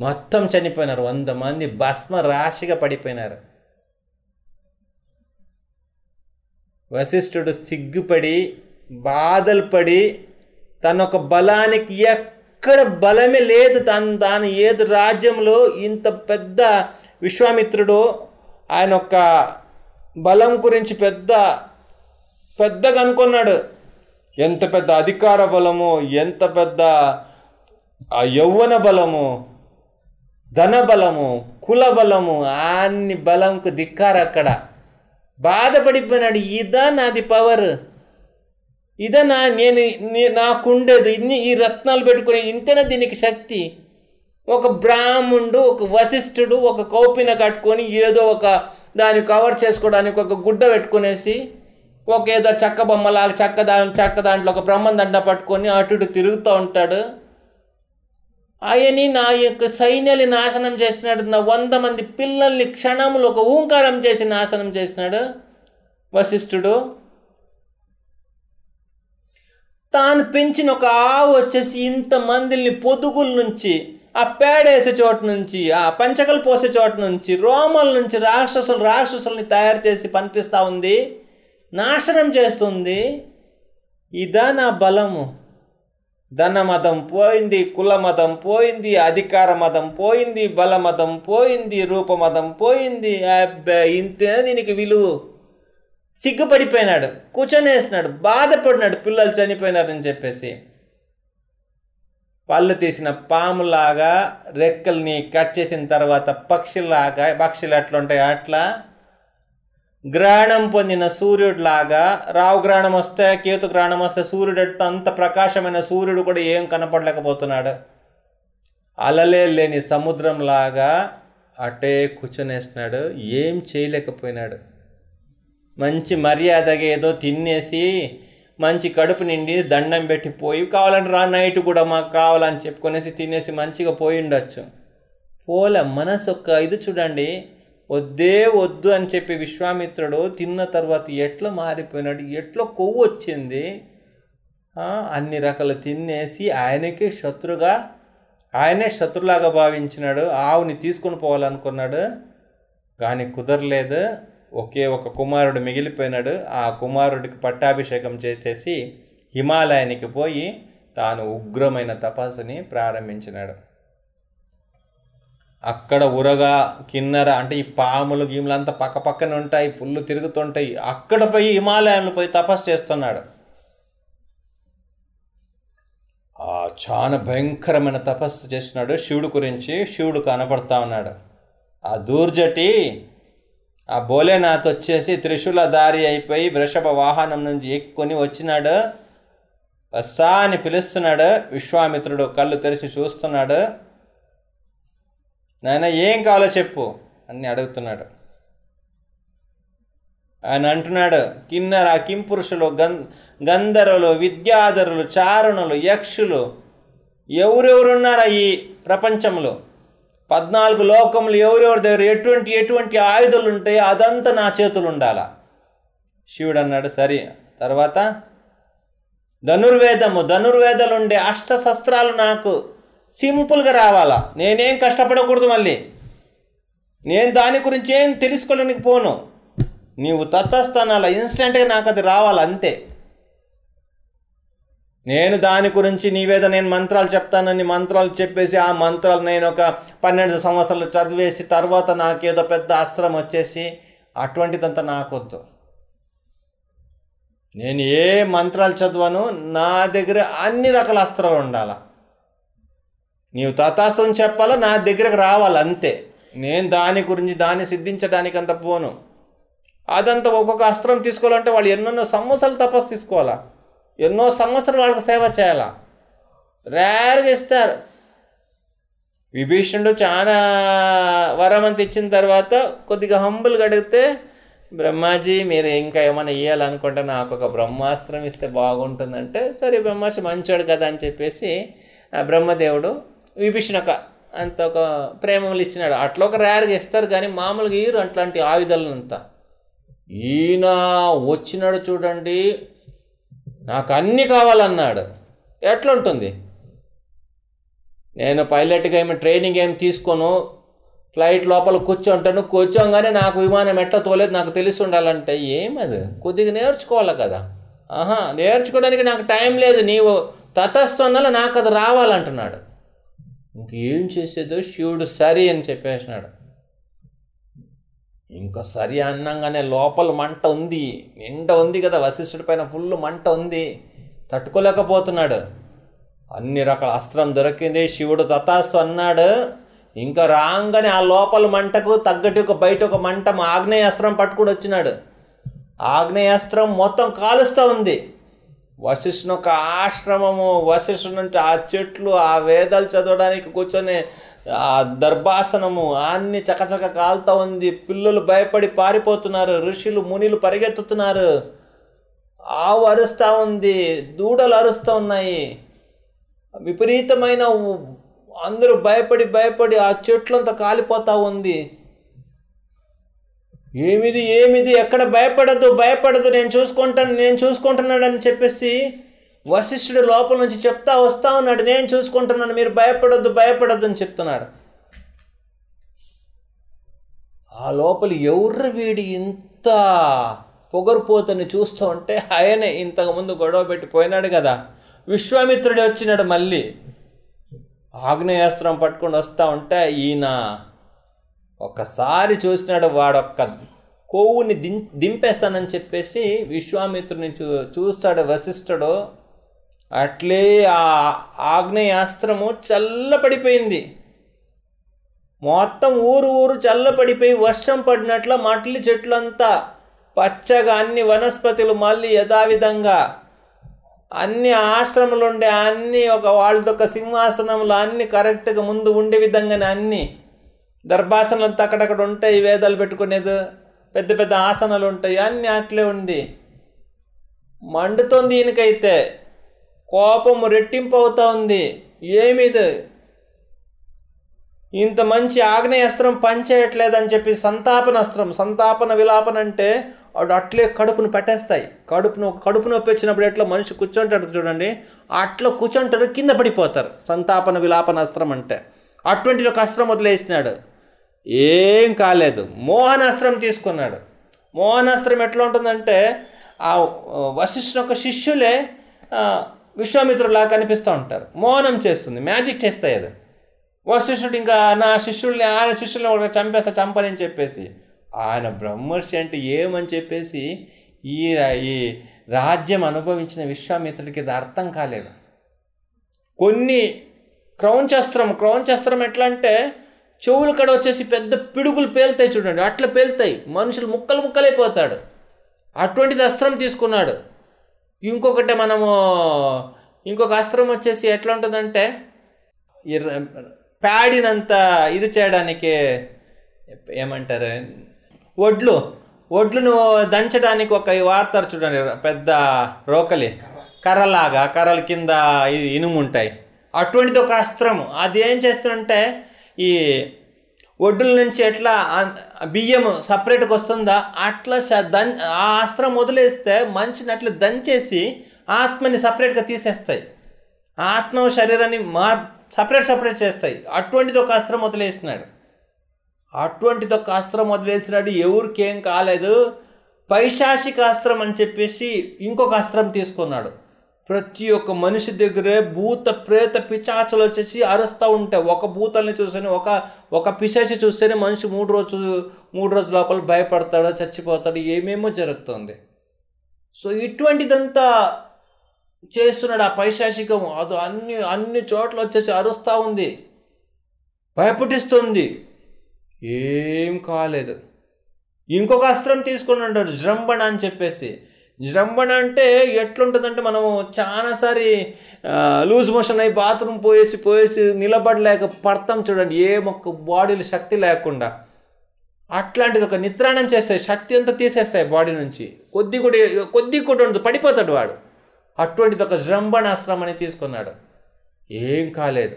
మొత్తం చనిపోయినారు వంద మంది భస్మ రాశిగా పడిపోయినారు. వశిష్ఠుడు సిగ్గుపడి బాధలు పడి తన ఒక బలానికి ఎక్కడ బలమే లేదు. తను తాను ఏది రాజ్యంలో ఇంత పెద్ద విశ్వామిత్రుడు ఆయన యొక్క బలం గురించి పెద్ద పెద్దగా అనుకున్నాడు. ఎంత పెద్ద అధికార బలము ఎంత పెద్ద ఆ యౌవన బలము ధనబలము కులబలము కుల బలము అన్ని బలంకు ధిక్కారు అక్కడ. బాధపడిపోయినాడు ఇదా నాది పవర్ ఇదా నా నేను నాకుండేది. ఇన్ని ఈ రత్నాలు పెట్టుకుని ఇంతనే దీనికి శక్తి? ఒక బ్రాహ్మణుడు ఒక వశిష్ఠుడు ఒక కౌపిన కట్టుకొని ఏదో ఒక దాన్ని కవర్ చేసుకోవడానికి ఒక గుడ్డ పెట్టుకునేసి ఒక ఏదో చెక్క బొమ్మలాగా చెక్క దా చెక్క దాంట్లో ఒక బ్రహ్మం దండ పట్టుకొని అటు ఇటు తిరుగుతూ ఉంటాడు. ఆయని నా యొక్క సైన్యాన్ని నాశనం చేసినాడు. నా వంద మంది పిల్లల్ని క్షణములు ఒక ఓంకారం చేసి నాశనం చేసినాడు వశిష్ఠుడు. తాను పెంచిన ఒక ఆవు వచ్చేసి ఇంతమందిని పొదుగుల నుంచి ఆ పేడేసే చోట నుంచి ఆ పంచకలు పోసే చోట నుంచి రోమల నుంచి రాక్షసులు రాక్షసుల్ని తయారు చేసి పంపిస్తూ ఉంది నాశనం చేస్తుంది. ఇదా నా బలము. ధన మతం పోయింది కుల మతం పోయింది అధికార మతం పోయింది బల మతం పోయింది రూపమతం పోయింది. అబ్బా ఇంతే దీనికి విలువ సిగ్గుపడిపోయినాడు కూర్చొనేసినాడు బాధపడినాడు పిల్లలు చనిపోయినారని చెప్పేసి. పళ్ళు తీసిన పాములాగా రెక్కల్ని కట్ చేసిన తర్వాత పక్షిలాగా పక్షులు ఎట్లా ఉంటాయి అట్లా గ్రహణం పొందిన సూర్యుడిలాగా రావు గ్రహణం వస్తే కేతు గ్రహణం వస్తే సూర్యుడు అంత ప్రకాశమైన సూర్యుడు కూడా ఏం కనపడలేకపోతున్నాడు. అలలే లేని సముద్రంలాగా అటే కూర్చొనేసినాడు ఏం చేయలేకపోయినాడు. మంచి మర్యాదగా ఏదో తినేసి మంచి కడుపు నిండి దండం పెట్టి పోయి కావాలంటే రా నైట్ కూడా మాకు కావాలని చెప్పుకొనేసి తినేసి మంచిగా పోయి ఉండొచ్చు. పోలే మనసు ఒక్క ఇది చూడండి. వద్దే వద్దు అని చెప్పి విశ్వామిత్రుడు తిన్న తర్వాత ఎట్లా మారిపోయినాడు ఎట్లా కొవ్వు వచ్చింది? అన్ని రకాలు తినేసి ఆయనకే శత్రుగా ఆయనే శత్రులాగా భావించినాడు ఆవుని తీసుకొని పోవాలనుకున్నాడు. కానీ కుదరలేదు ఒకే ఒక కుమారుడు మిగిలిపోయినాడు. ఆ కుమారుడికి పట్టాభిషేకం చేసేసి హిమాలయానికి పోయి తాను ఉగ్రమైన తపస్సుని ప్రారంభించినాడు. అక్కడ ఉరగా కిన్నర అంటే ఈ పాములు గీములు అంతా పక్క పక్కన ఉంటాయి ఫుల్ తిరుగుతుంటాయి. అక్కడ పోయి హిమాలయాలు పోయి తపస్సు చేస్తున్నాడు. ఆ చాలా భయంకరమైన తపస్సు చేస్తున్నాడు శివుడు గురించి. శివుడు కనపడతా ఉన్నాడు. ఆ దూర్జటి ఆ భోలేనాథ్ వచ్చేసి త్రిశూల దారి అయిపోయి వృషభ వాహనం నుంచి ఎక్కుకొని వచ్చినాడు. వస్తా అని పిలుస్తున్నాడు. విశ్వామిత్రుడు కళ్ళు తెరిచి చూస్తున్నాడు. నాయన ఏం కావాలో చెప్పు అని అడుగుతున్నాడు. ఆయన అంటున్నాడు కిన్నర కింపురుషులు గం గంధర్వులు విద్యాధరులు చారణులు యక్షులు ఎవరెవరున్నారా ఈ ప్రపంచంలో? పద్నాలుగు లోకములు ఎవరెవరి దగ్గర ఎటువంటి ఎటువంటి ఆయుధాలు ఉంటాయో అదంతా నా చేతులు ఉండాలా? శివుడు అన్నాడు సరే తర్వాత ధనుర్వేదము ధనుర్వేదలు ఉండే అష్టశస్త్రాలు నాకు సింపుల్గా రావాలా? నేనేం కష్టపడకూడదు మళ్ళీ. నేను దాని గురించి ఏం తెలుసుకోలేనికి పోను. నీవు తత్వస్థానాల ఇన్స్టెంట్గా నాకు అది రావాలి అంతే. నేను దాని గురించి నీవేదో నేను మంత్రాలు చెప్తానని మంత్రాలు చెప్పేసి ఆ మంత్రాలు నేను ఒక పన్నెండు సంవత్సరాలు చదివేసి తర్వాత నాకేదో పెద్ద అస్త్రం వచ్చేసి అటువంటిదంతా నాకొద్దు. నేను ఏ మంత్రాలు చదవను నా దగ్గర అన్ని రకాల అస్త్రాలు ఉండాలి? నీవు తథాస్తం చెప్పాలా? నా దగ్గరకు రావాలి? అంతే. నేను దాని గురించి దాన్ని సిద్ధించడానికి అంత పోను. అదంతా ఒక్కొక్క అస్త్రం తీసుకోవాలంటే వాళ్ళు ఎన్నెన్నో సంవత్సరాలు తపస్సు తీసుకోవాలా? ఎన్నో సంవత్సరాలు వాళ్ళకి సేవ చేయాలా? రేర్గా ఇస్తారు. విభీషణుడు చాలా వరమంతి ఇచ్చిన తర్వాత కొద్దిగా హంబుల్గా అడిగితే బ్రహ్మాజీ మీరు ఇంకా ఏమైనా ఇవ్వాలనుకుంటే నాకు ఒక బ్రహ్మాస్త్రం ఇస్తే బాగుంటుందంటే సరే బ్రహ్మర్షి మంచోడు కదా అని చెప్పేసి ఆ బ్రహ్మదేవుడు విభీషణక అంత ఒక ప్రేమలు ఇచ్చినాడు. అట్లా ఒక రేర్గా ఇస్తారు కానీ మామూలుగా ఇయ్యరు అట్లాంటి ఆయుధాలనంతా. ఈయన వచ్చినాడు చూడండి నాకు అన్నీ కావాలన్నాడు. ఎట్లుంటుంది నేను పైలట్గా ఏమి ట్రైనింగ్ ఏమి తీసుకోను ఫ్లైట్ లోపల కూర్చుంటాను కూర్చోగానే నాకు విమానం ఎట్లా తోలేదు నాకు తెలిసి ఉండాలంటే ఏమది? కొద్దిగా నేర్చుకోవాలి కదా. ఆహా నేర్చుకోవడానికి నాకు టైం లేదు నీవు తతస్థానాల నాకు అది రావాలంటున్నాడు. ఇంకేం చేసేదో శివుడు సరి అని చెప్పేసినాడు. ఇంకా సరి అన్నంగానే లోపల మంట ఉంది. నిండ ఉంది కదా వశిష్ఠుడి పైన ఫుల్ మంట ఉంది. తట్టుకోలేకపోతున్నాడు. అన్ని రకాల అస్త్రం దొరికింది. శివుడు తతాస్తు అన్నాడు. ఇంకా రాగానే ఆ లోపల మంటకు తగ్గట్టు ఒక బయట ఒక మంట ఆగ్నేయాస్త్రం పట్టుకుని వచ్చినాడు. ఆగ్నేయాస్త్రం మొత్తం కాలుస్తూ ఉంది. వశిష్ఠుని ఒక ఆశ్రమము వశిష్ఠుని అంటే ఆ చెట్లు ఆ వేదాలు చదవడానికి కూర్చొని ఆ దర్భాసనము అన్ని చకచక కాలుతూ ఉంది. పిల్లలు భయపడి పారిపోతున్నారు ఋషులు మునిలు పరిగెత్తుతున్నారు. ఆవు అరుస్తూ ఉంది దూడలు అరుస్తూ ఉన్నాయి. విపరీతమైన అందరూ భయపడి భయపడి ఆ చెట్లంతా కాలిపోతూ ఉంది. ఏమిది ఏమిది ఎక్కడ భయపడద్దు భయపడదు నేను చూసుకుంటాను నేను చూసుకుంటున్నాడని చెప్పేసి వశిష్ఠుడు లోపల నుంచి చెప్తా వస్తా ఉన్నాడు నేను చూసుకుంటున్నాను మీరు భయపడొద్దు భయపడొద్దు అని చెప్తున్నాడు. ఆ లోపల ఎవరు వీడి ఇంత పొగరుపోతని చూస్తూ ఉంటే ఆయనే ఇంతకుముందు గొడవ పెట్టి పోయినాడు కదా. విశ్వామిత్రుడు వచ్చినాడు మళ్ళీ. ఆగ్నేయాస్త్రం పట్టుకొని వస్తూ ఉంటే ఈయన ఒక్కసారి చూసినాడు వాడొక్క కొవ్వుని దిం దింపేస్తానని చెప్పేసి విశ్వామిత్రుని చూ చూస్తాడు వశిష్ఠుడు. అట్లే ఆ ఆగ్నేయాస్త్రము చల్లపడిపోయింది మొత్తం ఊరు ఊరు చల్లపడిపోయి వర్షం పడినట్ల మట్లి చెట్లంతా పచ్చగా అన్ని వనస్పతులు మళ్ళీ యథావిధంగా అన్ని ఆశ్రములు ఉండే అన్ని ఒక వాళ్ళదొక సింహాసనంలో అన్ని కరెక్ట్గా ముందు ఉండే విధంగానే అన్ని దర్భాసనాలు అక్కడక్కడ ఉంటాయి వేదాలు పెట్టుకునేది పెద్ద పెద్ద ఆసనాలు ఉంటాయి అన్నీ అట్లే ఉంది. మండుతోంది ఈయనకైతే. కోపం రెట్టింపు అవుతా ఉంది. ఏమిది? ఇంత మంచి ఆగ్నేయాస్త్రం పనిచేయట్లేదని చెప్పి సంతాపన అస్త్రం సంతాపన విలాపన అంటే వాడు అట్లే కడుపును పెట్టేస్తాయి. కడుపును కడుపు నొప్పి వచ్చినప్పుడు ఎట్లా మనిషి కూర్చుంటాడు చూడండి అట్లా కూర్చుంటాడు కింద పడిపోతారు. సంతాపన విలాపన అస్త్రం అంటే. అటువంటిది ఒక అస్త్రం వదిలేసినాడు. ఏం కాలేదు. మోహనాస్త్రం తీసుకున్నాడు. మోహనాస్త్రం ఎట్లా ఉంటుందంటే ఆ వశిష్ఠుని యొక్క శిష్యులే విశ్వామిత్రులా కనిపిస్తూ ఉంటారు. మోహనం చేస్తుంది. మ్యాజిక్ చేస్తాయి అది. వశిష్ఠుడు ఇంకా నా శిష్యుల్ని ఆయన శిష్యుల్ని ఒక చంపేస్తా చంపని చెప్పేసి ఆయన బ్రహ్మర్షి అంటే ఏమని చెప్పేసి ఈ ఈ రాజ్యం అనుభవించిన విశ్వామిత్రుడికి ఇది అర్థం కాలేదు. కొన్ని క్రౌంచస్త్రం క్రౌంచస్త్రం ఎట్లా అంటే చెవుల కడ వచ్చేసి పెద్ద పిడుగులు పేలుతాయి చూడండి. అట్లా పేలుతాయి. మనుషులు ముక్కలు ముక్కలైపోతాడు అటువంటిది అస్త్రం తీసుకున్నాడు. ఇంకొకటి మనము ఇంకొక అస్త్రం వచ్చేసి ఎట్లా ఉంటుందంటే ఈ ప్యాడినంత ఇది చేయడానికి ఏమంటారు? వడ్లు వడ్లును దంచడానికి ఒక వాడతారు చూడండి. పెద్ద రోకలి. కర్రలాగా కర్రల కింద ఇనుము ఉంటాయి అటువంటిది ఒక అస్త్రం అది ఏం చేస్తుందంటే ఈ ఒడ్డుల నుంచి ఎట్లా బియ్యం సపరేట్గా వస్తుందా? అట్లా దం ఆ అస్త్రం వదిలేస్తే మనిషిని అట్లా దంచేసి ఆత్మని సపరేట్గా తీసేస్తాయి. ఆత్మ శరీరాన్ని మార్ సపరేట్ సపరేట్ చేస్తాయి. అటువంటిది ఒక అస్త్రం వదిలేసినాడు. అటువంటిది ఒక అస్త్రం వదిలేసినాడు. ఎవరికి ఏం కాలేదు. పైశాచిక అస్త్రం అని చెప్పేసి ఇంకొక అస్త్రం తీసుకున్నాడు. ప్రతి ఒక్క మనిషి దగ్గరే భూత ప్రేత పిచాచలు వచ్చేసి అరుస్తూ ఉంటాయి. ఒక భూతాలని చూస్తేనే ఒక ఒక పిశాచి చూస్తేనే మనిషి మూడు రోజు మూడు రోజుల లోపల భయపడతాడు చచ్చిపోతాడు ఏమేమో జరుగుతుంది. సో ఇటువంటిదంతా చేస్తున్నాడు ఆ పైశాచికం. అది అన్ని అన్ని చోట్ల వచ్చేసి అరుస్తూ ఉంది. భయపుటిస్తుంది. ఏం కాలేదు. ఇంకొక అస్త్రం తీసుకున్నాడు జృంభణ అని చెప్పేసి. జంబణ అంటే ఎట్లుంటుందంటే మనము చాలాసారి లూజ్ మోషన్ అయ్యి బాత్రూమ్ పోయేసి పోయేసి నిలబడలేక పడతాం చూడండి. ఏ మొక్క బాడీలో శక్తి లేకుండా. అట్లాంటిది ఒక నిద్రాణం చేస్తాయి. శక్తి అంతా తీసేస్తాయి బాడీ నుంచి. కొద్ది కూడా కొద్ది కూడా ఉండదు. పడిపోతాడు వాడు. అటువంటిది ఒక జంబణాస్త్రం అని తీసుకున్నాడు. ఏం కాలేదు.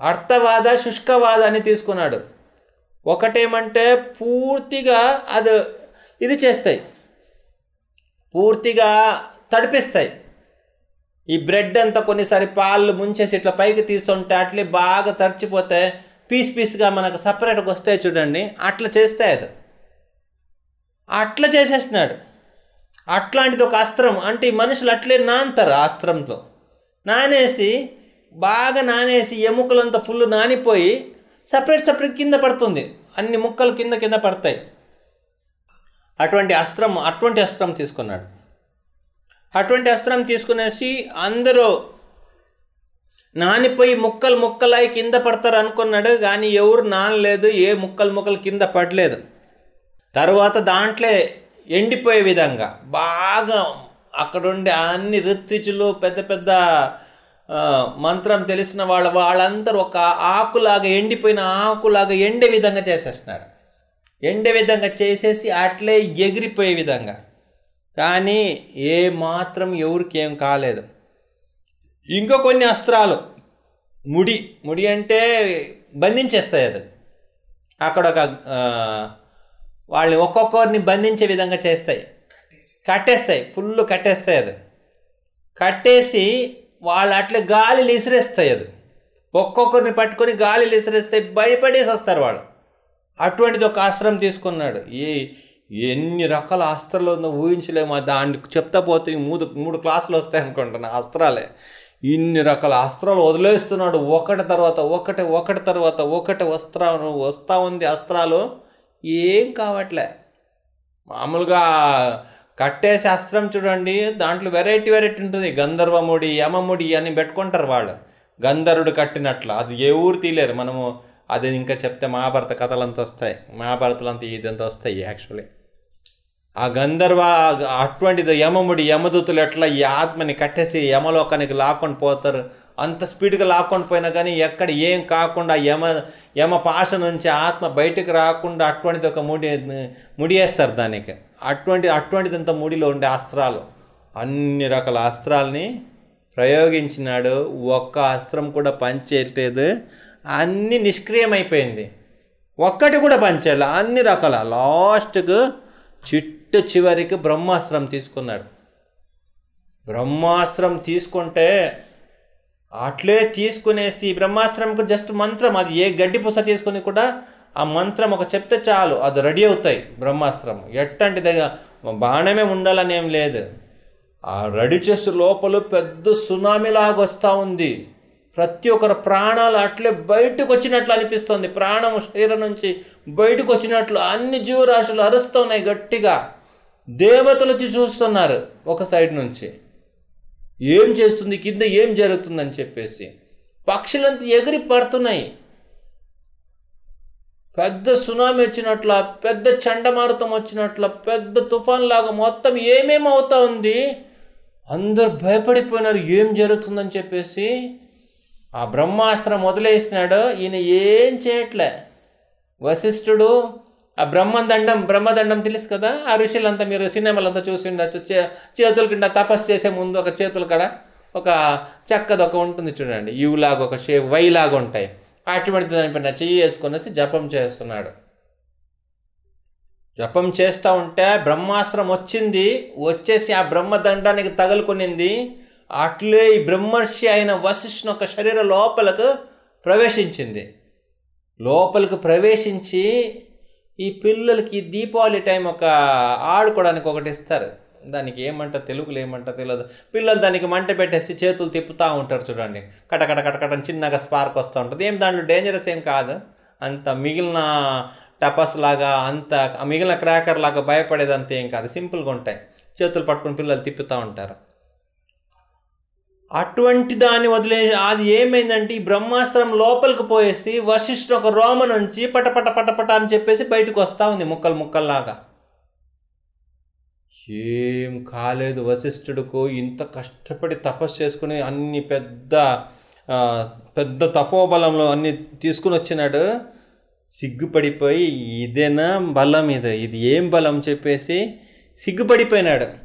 అర్థవాద శుష్కవాద అని తీసుకున్నాడు. ఒకటేమంటే పూర్తిగా అది ఇది చేస్తాయి. పూర్తిగా తడిపిస్తాయి. ఈ బ్రెడ్ అంతా కొన్నిసారి పాలు ముంచేసి ఇట్లా పైకి తీసుకుంటే అట్లే బాగా తడిచిపోతే పీస్ పీస్గా మనకు సపరేట్గా వస్తాయి చూడండి. అట్లా చేస్తే అది. అట్లా చేసేస్తున్నాడు. అట్లాంటిది ఒక అస్త్రం. అంటే ఈ మనుషులు అట్లే నాంతారు ఆ అస్త్రంతో నానేసి బాగా నానేసి ఎముకలంతా ఫుల్ నానిపోయి సపరేట్ సపరేట్ కింద పడుతుంది. అన్ని ముక్కలు కింద కింద పడతాయి. అటువంటి అస్త్రం అటువంటి అస్త్రం తీసుకున్నాడు. అటువంటి అస్త్రం తీసుకునేసి అందరూ నానిపోయి ముక్కలు ముక్కలై కింద పడతారు అనుకున్నాడు కానీ ఎవరు నానలేదు ఏ ముక్కలు ముక్కలు కింద పడలేదు. తర్వాత దాంట్లో ఎండిపోయే విధంగా బాగా అక్కడుండే అన్ని ఋత్విజులు పెద్ద పెద్ద మంత్రం తెలిసిన వాళ్ళు వాళ్ళందరూ ఒక ఆకులాగా ఎండిపోయిన ఆకులాగా ఎండే విధంగా చేసేస్తున్నాడు. ఎండే విధంగా చేసేసి అట్లే ఎగిరిపోయే విధంగా. కానీ ఏ మాత్రం ఎవరికి ఏం కాలేదు. ఇంకా కొన్ని అస్త్రాలు. ముడి. ముడి అంటే బంధించేస్తాయి అది. అక్కడ ఒక వాళ్ళు వాళ్ళని ఒక్కొక్కరిని బంధించే విధంగా చేస్తాయి. కట్టేస్తాయి. ఫుల్ కట్టేస్తాయి అది. కట్టేసి వాళ్ళు అట్లే గాలిలు విసిరేస్తాయి అది. ఒక్కొక్కరిని పట్టుకొని గాలిలు విసిరేస్తే భయపడేసి వస్తారు వాళ్ళు. అటువంటిది ఒక అస్త్రం తీసుకున్నాడు. ఏ ఎన్ని రకాల అస్త్రాలు ఉందో ఊహించలేము. దాన్ని చెప్తా పోతే మూడు మూడు క్లాసులు వస్తాయి అనుకుంటున్నా అస్త్రాలే ఇన్ని రకాల అస్త్రాలు వదిలేస్తున్నాడు. ఒకటి తర్వాత ఒకటి ఒకటి తర్వాత ఒకటి వస్త్రా వస్తూ ఉంది అస్త్రాలు ఏం కావట్లే. మామూలుగా కట్టేసి అస్త్రం చూడండి దాంట్లో వెరైటీ వెరైటీ ఉంటుంది. గంధర్వముడి యమముడి అని పెట్టుకుంటారు వాళ్ళు. గంధర్వుడు కట్టినట్లు. అది ఏ ఊరు తీయలేరు. మనము అది ఇంకా చెప్తే మహాభారత కథలంతా వస్తాయి మహాభారతలంతా ఇదంతా వస్తాయి యాక్చువల్లీ ఆ గంధర్వ అటువంటిది యమముడి యమదూతులు ఎట్లా ఈ ఆత్మని కట్టేసి యమలోకానికి లాక్కొని పోతారు? అంత స్పీడ్గా లాక్కొని పోయినా కానీ ఎక్కడ ఏం కాకుండా యమ యమ పాష నుంచి ఆత్మ బయటకు రాకుండా అటువంటిది ఒక ముడి ముడియేస్తారు దానికి. అటువంటి అటువంటిదంత ముడిలో ఉండే అస్త్రాలు. అన్ని రకాల అస్త్రాలని ప్రయోగించినాడు. ఒక్క అస్త్రం కూడా పనిచేయట్లేదు. అన్ని నిష్క్రియమైపోయింది. ఒక్కటి కూడా పనిచేయాలి అన్ని రకాల. లాస్ట్కు చిట్ట చివరికి బ్రహ్మాస్త్రం తీసుకున్నాడు. బ్రహ్మాస్త్రం తీసుకుంటే అట్లే తీసుకునేసి ఈ బ్రహ్మాస్త్రంకు జస్ట్ మంత్రం. అది ఏ గడ్డి పూస తీసుకుని కూడా ఆ మంత్రం ఒక చెప్తే చాలు. అది రెడీ అవుతాయి బ్రహ్మాస్త్రం. ఎట్టంటిది బాణమే ఉండాలని ఏం లేదు. ఆ రెడీ చేసే లోపల పెద్ద సునామీలాగా వస్తూ ఉంది. ప్రతి ఒక్కరు ప్రాణాలు అట్లే బయటకు వచ్చినట్లు అనిపిస్తుంది. ప్రాణము శరీరం నుంచి బయటకు వచ్చినట్లు అన్ని జీవరాశులు అరుస్తున్నాయి గట్టిగా. దేవతలు వచ్చి చూస్తున్నారు ఒక సైడ్ నుంచి. ఏం చేస్తుంది? కింద ఏం జరుగుతుందని చెప్పేసి. పక్షులంతా ఎగిరి పడుతున్నాయి. పెద్ద సునామీ వచ్చినట్ల పెద్ద చండమారుతం వచ్చినట్ల పెద్ద తుఫాన్ లాగా మొత్తం ఏమేమి అవుతా ఉంది? అందరు భయపడిపోయినారు. ఏం జరుగుతుందని చెప్పేసి. ఆ బ్రహ్మాస్త్రం వదిలేసినాడు ఈయన ఏం చేయట్లే. వశిష్ఠుడు ఆ బ్రహ్మదండం బ్రహ్మదండం తెలుసు కదా? ఆ ఋషులంతా మీరు సినిమాలంతా చూసి ఉండొచ్చు. చే చేతుల కింద తపస్సు చేసే ముందు ఒక చేతుల కాడ ఒక చెక్కది ఒక ఉంటుంది చూడండి. యులాగా ఒక షేప్ వైలాగా ఉంటాయి. అటువంటి దానిపైన చెయ్యి వేసుకునేసి జపం చేస్తున్నాడు. జపం చేస్తూ ఉంటే బ్రహ్మాస్త్రం వచ్చింది వచ్చేసి ఆ బ్రహ్మదండానికి తగులుకునింది. అట్లే ఈ బ్రహ్మర్షి అయిన వశిష్ఠుని ఒక శరీర లోపలకు ప్రవేశించింది. లోపలికి ప్రవేశించి ఈ పిల్లలకి దీపావళి టైం ఒక ఆడుకోవడానికి ఒకటి ఇస్తారు. దానికి ఏమంటారు తెలుగులో ఏమంటారు తెలియదు పిల్లలు దానికి మంట పెట్టేసి చేతులు తిప్పుతూ ఉంటారు చూడండి. కటకట కటకట చిన్నగా స్పార్క్ వస్తూ ఉంటుంది. ఏం దాంట్లో డేంజరస్ ఏం కాదు. అంత మిగిలిన టపాస్ లాగా అంత మిగిలిన క్రాకర్ లాగా భయపడేది ఏం కాదు. సింపుల్గా ఉంటాయి. చేతులు పట్టుకుని పిల్లలు తిప్పుతూ ఉంటారు. అటువంటి దాన్ని వదిలే అది ఏమైందంటే ఈ బ్రహ్మాస్త్రం లోపలికి పోయేసి వశిష్ఠుడు ఒక రోమ నుంచి పటపట పటపట అని చెప్పేసి బయటకు వస్తూ ఉంది ముక్కలు ముక్కల్లాగా. ఏం కాలేదు వశిష్ఠుడుకు ఇంత కష్టపడి తపస్సు చేసుకుని అన్ని పెద్ద పెద్ద తపోబలంలో అన్ని తీసుకుని వచ్చినాడు. సిగ్గుపడిపోయి ఇదేనా బలం ఇది? ఇది ఏం బలం? చెప్పేసి సిగ్గుపడిపోయినాడు.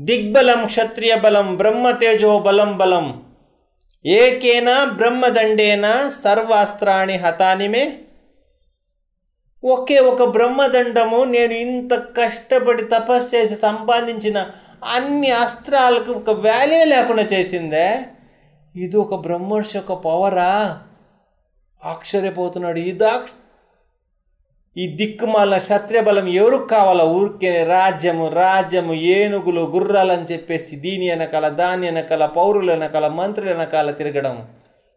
దిగ్బలం క్షత్రియ బలం బ్రహ్మతేజో బలం బలం ఏకేన బ్రహ్మదండేన సర్వాస్త్రాణి హతానిమే ఒకే ఒక బ్రహ్మదండము నేను ఇంత కష్టపడి తపస్సు చేసి సంపాదించిన అన్ని అస్త్రాలకు ఒక వాల్యూ లేకుండా చేసిందే. ఇది ఒక బ్రహ్మర్షి యొక్క పవరా ఆశ్చర్యపోతున్నాడు. ఇదా ఈ దిక్కుమాల క్షత్రియ బలం ఎవరికి కావాలా ఊరికే రాజ్యము రాజ్యము ఏనుగులు గుర్రాలని చెప్పేసి దీని వెనకాల దాని వెనకాల పౌరుల వెనకాల మంత్రుల వెనకాల తిరగడం.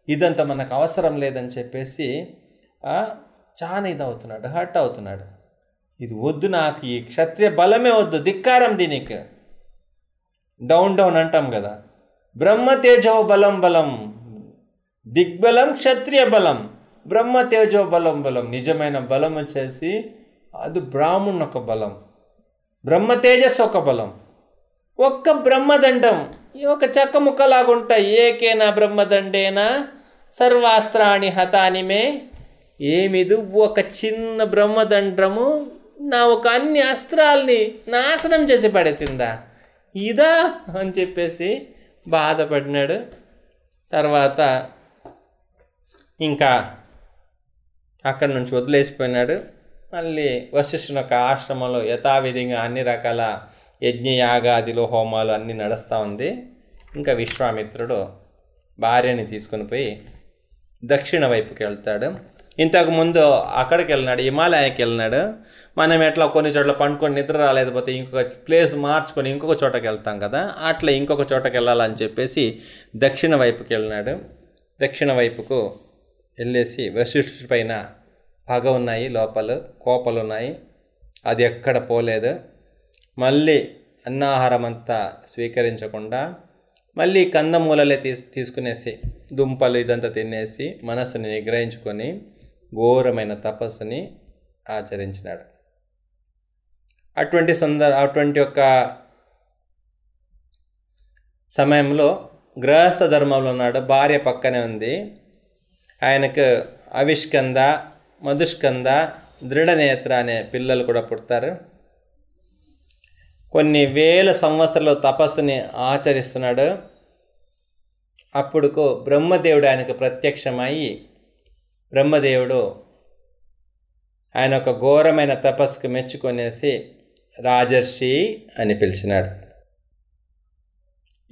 ఇదంతా మనకు అవసరం లేదని చెప్పేసి చాలా ఇది అవుతున్నాడు హర్ట్ అవుతున్నాడు. ఇది వద్దు నాకు ఈ క్షత్రియ బలమే వద్దు ధిక్కారం దీనికి. డౌన్ డౌన్ అంటాం కదా. బ్రహ్మతేజో బలం బలం. దిగ్బలం క్షత్రియ బలం. బ్రహ్మతేజో బలం బలం నిజమైన బలం వచ్చేసి అది బ్రాహ్మణ్ ఒక బలం బ్రహ్మ తేజస్సు ఒక బలం. ఒక్క బ్రహ్మదండం ఒక చెక్క ముక్కలాగుంటాయి ఏకేనా బ్రహ్మదండేనా? సర్వాస్త్రాణి హతాని మే. ఏమిది? ఒక చిన్న బ్రహ్మదండము నా ఒక అన్ని అస్త్రాల్ని నాశనం చేసి పడేసిందా? ఇదా అని చెప్పేసి బాధపడినాడు. తర్వాత ఇంకా అక్కడి నుంచి వదిలేసిపోయినాడు. మళ్ళీ వశిష్ఠుని యొక్క ఆశ్రమంలో యథావిధిగా అన్ని రకాల యజ్ఞయాగాదిలు హోమాలు అన్నీ నడుస్తూ ఉంది. ఇంకా విశ్వామిత్రుడు భార్యని తీసుకుని పోయి దక్షిణ వైపుకి వెళ్తాడు. ఇంతకు ముందు అక్కడికి వెళ్ళినాడు హిమాలయాకి వెళ్ళినాడు. మనం ఎట్లా కొన్ని చోట్ల పండుకొని నిద్ర రాలేకపోతే ఇంకొక ప్లేస్ మార్చుకొని ఇంకొక చోటకి వెళ్తాం కదా అట్లా ఇంకొక చోటకి వెళ్ళాలని చెప్పేసి దక్షిణ వైపుకి వెళ్ళినాడు. దక్షిణ వైపుకు వెళ్ళేసి వశిష్ఠుడి పైన పగ ఉన్నాయి లోపల కోపలు ఉన్నాయి అది ఎక్కడ పోలేదు. మళ్ళీ అన్నాహారం అంతా స్వీకరించకుండా మళ్ళీ కందమూలలే తీసు తీసుకునేసి దుంపలు ఇదంతా తినేసి మనస్సుని నిగ్రహించుకొని ఘోరమైన తపస్సుని ఆచరించినాడు. అటువంటి సందర్ అటువంటి యొక్క సమయంలో గృహస్థ ధర్మంలో ఉన్నాడు. భార్య పక్కనే ఉంది. ఆయనకు అవిష్కంద మధుష్కంద దృఢనేత్ర అనే పిల్లలు కూడా పుడతారు. కొన్ని వేల సంవత్సరాలు తపస్సుని ఆచరిస్తున్నాడు. అప్పుడుకు బ్రహ్మదేవుడు ఆయనకు ప్రత్యక్షమయ్యి బ్రహ్మదేవుడు ఆయన ఒక ఘోరమైన తపస్సుకు మెచ్చుకొనేసి రాజర్షి అని పిలిచినాడు.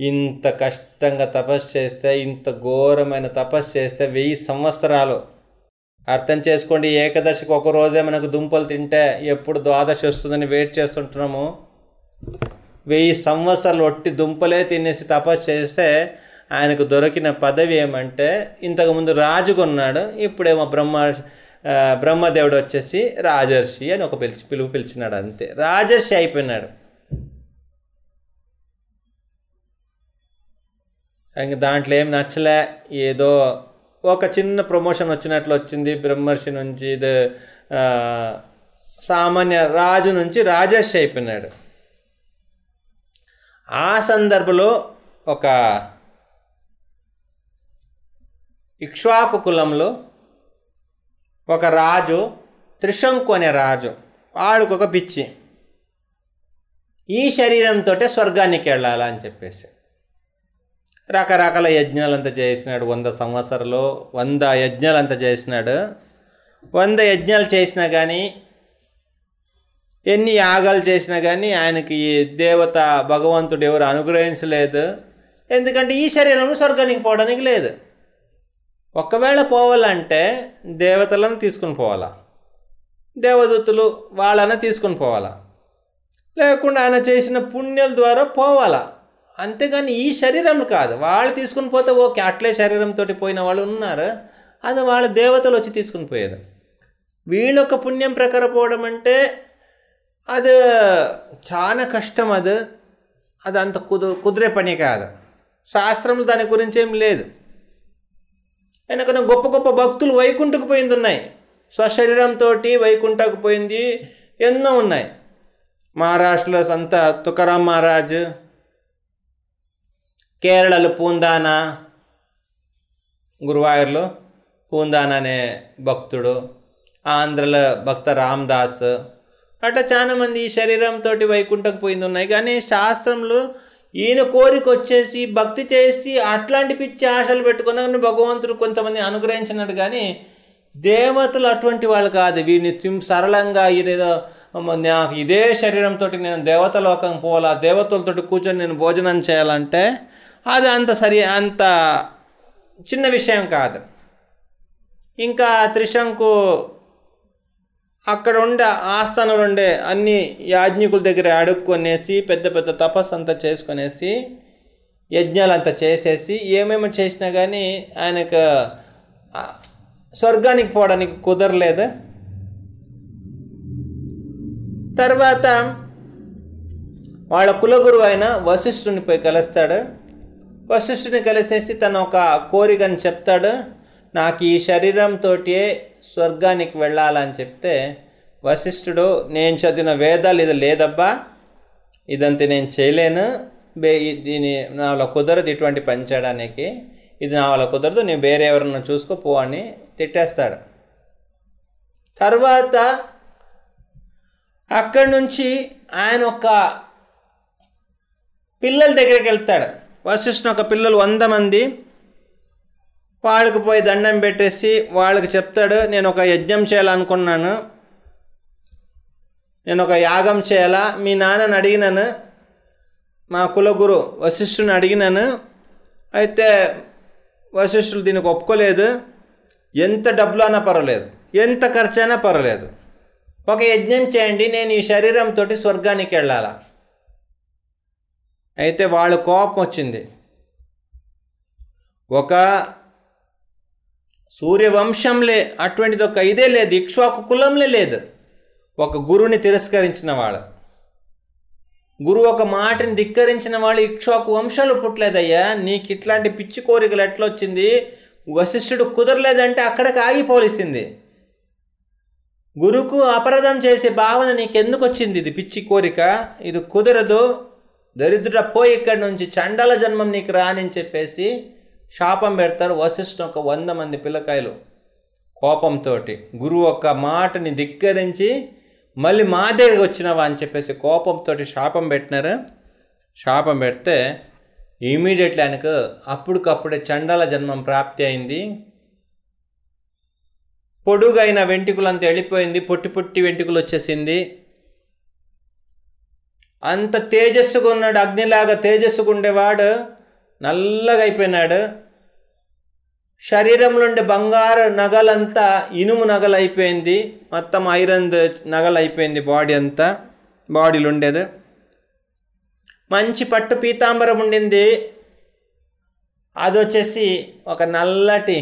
ఇంత కష్టంగా తపస్సు చేస్తే ఇంత ఘోరమైన తపస్సు చేస్తే వెయ్యి సంవత్సరాలు. అర్థం చేసుకోండి ఏకదశికి ఒక రోజే మనకు దుంపలు తింటే ఎప్పుడు ద్వాదశి వస్తుందని వెయిట్ చేస్తుంటున్నాము. వెయ్యి సంవత్సరాలు ఒట్టి దుంపలే తినేసి తపస్సు చేస్తే ఆయనకు దొరికిన పదవి ఏమంటే ఇంతకుముందు రాజుకున్నాడు ఇప్పుడేమో బ్రహ్మ బ్రహ్మదేవుడు వచ్చేసి రాజర్షి అని ఒక పిలిచి పిలుపు పిలిచినాడు అంతే. రాజర్షి అయిపోయినాడు. ఇంక దాంట్లో ఏం నచ్చలే. ఏదో ఒక చిన్న ప్రమోషన్ వచ్చినట్లు వచ్చింది. బ్రహ్మర్షి నుంచి ఇది సామాన్య రాజు నుంచి రాజర్షి అయిపోయినాడు. ఆ సందర్భంలో ఒక ఇక్ష్వాకు కులంలో ఒక రాజు త్రిశంకు అనే రాజు వాడికి ఒక పిచ్చి. ఈ శరీరంతో స్వర్గానికి వెళ్ళాలని చెప్పేసి. రకరకాల యజ్ఞాలంతా చేసినాడు. వంద సంవత్సరాలు వంద యజ్ఞాలంతా చేసినాడు. వంద యజ్ఞాలు చేసినా కానీ ఎన్ని యాగాలు చేసినా కానీ ఆయనకి దేవత భగవంతుడు ఎవరు అనుగ్రహించలేదు. ఎందుకంటే ఈ శరీరంలో స్వర్గానికి పోవడానికి లేదు. ఒకవేళ పోవాలంటే దేవతలను తీసుకుని పోవాలా? దేవదూతులు వాళ్ళన తీసుకుని పోవాలా? లేకుండా ఆయన చేసిన పుణ్యాల ద్వారా పోవాలా? అంతేగాని ఈ శరీరం కాదు. వాళ్ళు తీసుకుని పోతే ఓకే అట్లే శరీరంతో పోయిన వాళ్ళు ఉన్నారు. అది వాళ్ళ దేవతలు వచ్చి తీసుకుని పోయేది. వీళ్ళొక పుణ్యం ప్రకారం పోవడం అంటే అది చాలా కష్టం అది. అది అంత కుదు కుదిరే పని కాదు. శాస్త్రంలో దాని గురించి ఏం లేదు. ఎందుకంటే గొప్ప గొప్ప భక్తులు వైకుంఠకు పోయింది ఉన్నాయి. స్వశరీరంతో వైకుంఠకు పోయింది ఎన్నో ఉన్నాయి. మహారాష్ట్రలో సంత తుకారాం మహారాజ్ కేరళలో పూందానా? గురువాయూర్లో పూందాన అనే భక్తుడు ఆంధ్రలో భక్త రామ్దాస్. అట్లా చాలామంది ఈ శరీరంతో వైకుంఠకు పోయింది ఉన్నాయి. కానీ శాస్త్రంలో ఈయన కోరిక వచ్చేసి భక్తి చేసి అట్లాంటి పిచ్చి ఆశలు పెట్టుకున్న భగవంతుడు కొంతమంది అనుగ్రహించినాడు. కానీ దేవతలు అటువంటి వాళ్ళు కాదు. వీడిని తిం- సరళంగా ఈయనేదో నాకు ఇదే శరీరంతో నేను దేవతలోకం పోవాలా దేవతలతో కూర్చొని నేను భోజనం చేయాలంటే అది అంత సరి అంత చిన్న విషయం కాదు. ఇంకా త్రిశంకు అక్కడ ఉండే ఆస్థానంలో ఉండే అన్ని యాజ్ఞికుల దగ్గర అడుక్కొనేసి పెద్ద పెద్ద తపస్సు అంతా యజ్ఞాలు యజ్ఞాలంతా చేసేసి ఏమేమి చేసినా కానీ ఆయనకు స్వర్గానికి పోవడానికి కుదరలేదు. తర్వాత వాళ్ళ కులగురు అయిన వశిష్ఠుని పోయి కలుస్తాడు. వశిష్ఠుని కలిసేసి తన ఒక కోరికని చెప్తాడు. నాకు ఈ శరీరంతో స్వర్గానికి వెళ్ళాలని చెప్తే వశిష్ఠుడు నేను చదివిన వేదాలు ఇది లేదబ్బా ఇదంతా నేను చేయలేను. బే దీని నా వాళ్ళ కుదరదు ఇటువంటి పని చేయడానికి. ఇది నా వాళ్ళ కుదరదు నేను వేరే ఎవరన్నా చూసుకోపో అని తిట్టేస్తాడు. తర్వాత అక్కడి నుంచి ఆయన ఒక పిల్లల దగ్గరికి వెళ్తాడు. వశిష్ఠుని ఒక పిల్లలు వంద మంది వాళ్ళకి పోయి దండం పెట్టేసి వాళ్ళకి చెప్తాడు నేను ఒక యజ్ఞం చేయాలనుకున్నాను. నేను ఒక యాగం చేయాలా? మీ నాన్నని అడిగినాను. మా కులగురు వశిష్ఠుని అడిగినాను. అయితే వశిష్ఠులు దీనికి ఒప్పుకోలేదు. ఎంత డబ్బులు అయినా పర్వాలేదు. ఎంత ఖర్చు అయినా పర్వాలేదు. ఒక యజ్ఞం చేయండి. నేను ఈ శరీరంతో స్వర్గానికి వెళ్ళాలా? అయితే వాళ్ళ కోపం వచ్చింది. ఒక సూర్యవంశంలే అటువంటిది ఒక ఇదే లేదు ఇక్ష్వాకు కులంలే లేదు. ఒక గురువుని తిరస్కరించిన వాళ్ళు. గురువు ఒక మాటని ధిక్కరించిన వాళ్ళు ఇక్ష్వాకు వంశాలు పుట్టలేదయ్యా నీకు ఇట్లాంటి పిచ్చి కోరికలు ఎట్లా వచ్చింది? వశిష్ఠుడు కుదరలేదంటే అక్కడికి ఆగిపోలిసింది గురువుకు అపరాధం చేసే భావన నీకెందుకు వచ్చింది? ఇది పిచ్చి కోరిక ఇది కుదరదు. దరిద్రుడ పోయి ఇక్కడి నుంచి చండాల జన్మం నీకు రాని చెప్పేసి శాపం పెడతారు వశిష్ఠ ఒక వంద మంది పిల్లకాయలు కోపంతో గురువు ఒక మాటని ధిక్కరించి మళ్ళీ మా దగ్గరికి వచ్చినావా? అని చెప్పేసి కోపంతో శాపం పెట్టినారు. శాపం పెడితే ఇమీడియట్లీ ఆయనకు అప్పటికప్పుడే చండాల జన్మం ప్రాప్తి అయింది. పొడుగైన వెంట్రుకలంతా వెళ్ళిపోయింది పొట్టి పొట్టి వెంట్రుకలు వచ్చేసింది. అంత తేజస్సుగా ఉన్నాడు అగ్నిలాగా తేజస్సుగా ఉండేవాడు నల్లగా అయిపోయినాడు శరీరంలో ఉండే బంగారు నగలంతా ఇనుము నగలు అయిపోయింది మొత్తం ఐరన్ నగలు అయిపోయింది బాడీ అంతా బాడీలో ఉండేది మంచి పట్టు పీతాంబరం ఉండింది అది వచ్చేసి ఒక నల్లటి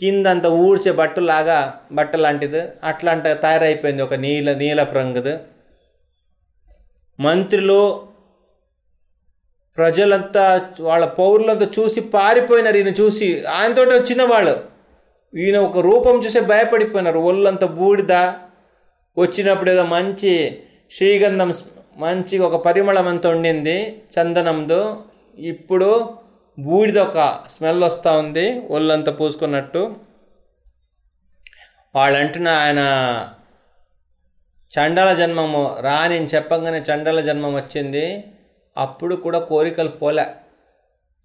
కిందంత ఊడ్చే బట్టలాగా బట్ట లాంటిది అట్లాంటి తయారైపోయింది ఒక నీల నీలపు రంగుది. మంత్రులు ప్రజలంతా వాళ్ళ పౌరులంతా చూసి పారిపోయినారు ఈయన చూసి. ఆయనతో వచ్చిన వాళ్ళు. ఈయన ఒక రూపం చూసే భయపడిపోయినారు. ఒళ్ళంతా బూడిద. వచ్చినప్పుడు ఏదో మంచి శ్రీగంధం మంచి ఒక పరిమళం అంతా ఉండింది చందనంతో. ఇప్పుడు బూడిద ఒక స్మెల్ వస్తూ ఉంది ఒళ్ళంతా పూసుకున్నట్టు. వాళ్ళంటున్న ఆయన చండల జన్మము రాని చెప్పంగానే చండల జన్మం వచ్చింది. అప్పుడు కూడా కోరికలు పోలే.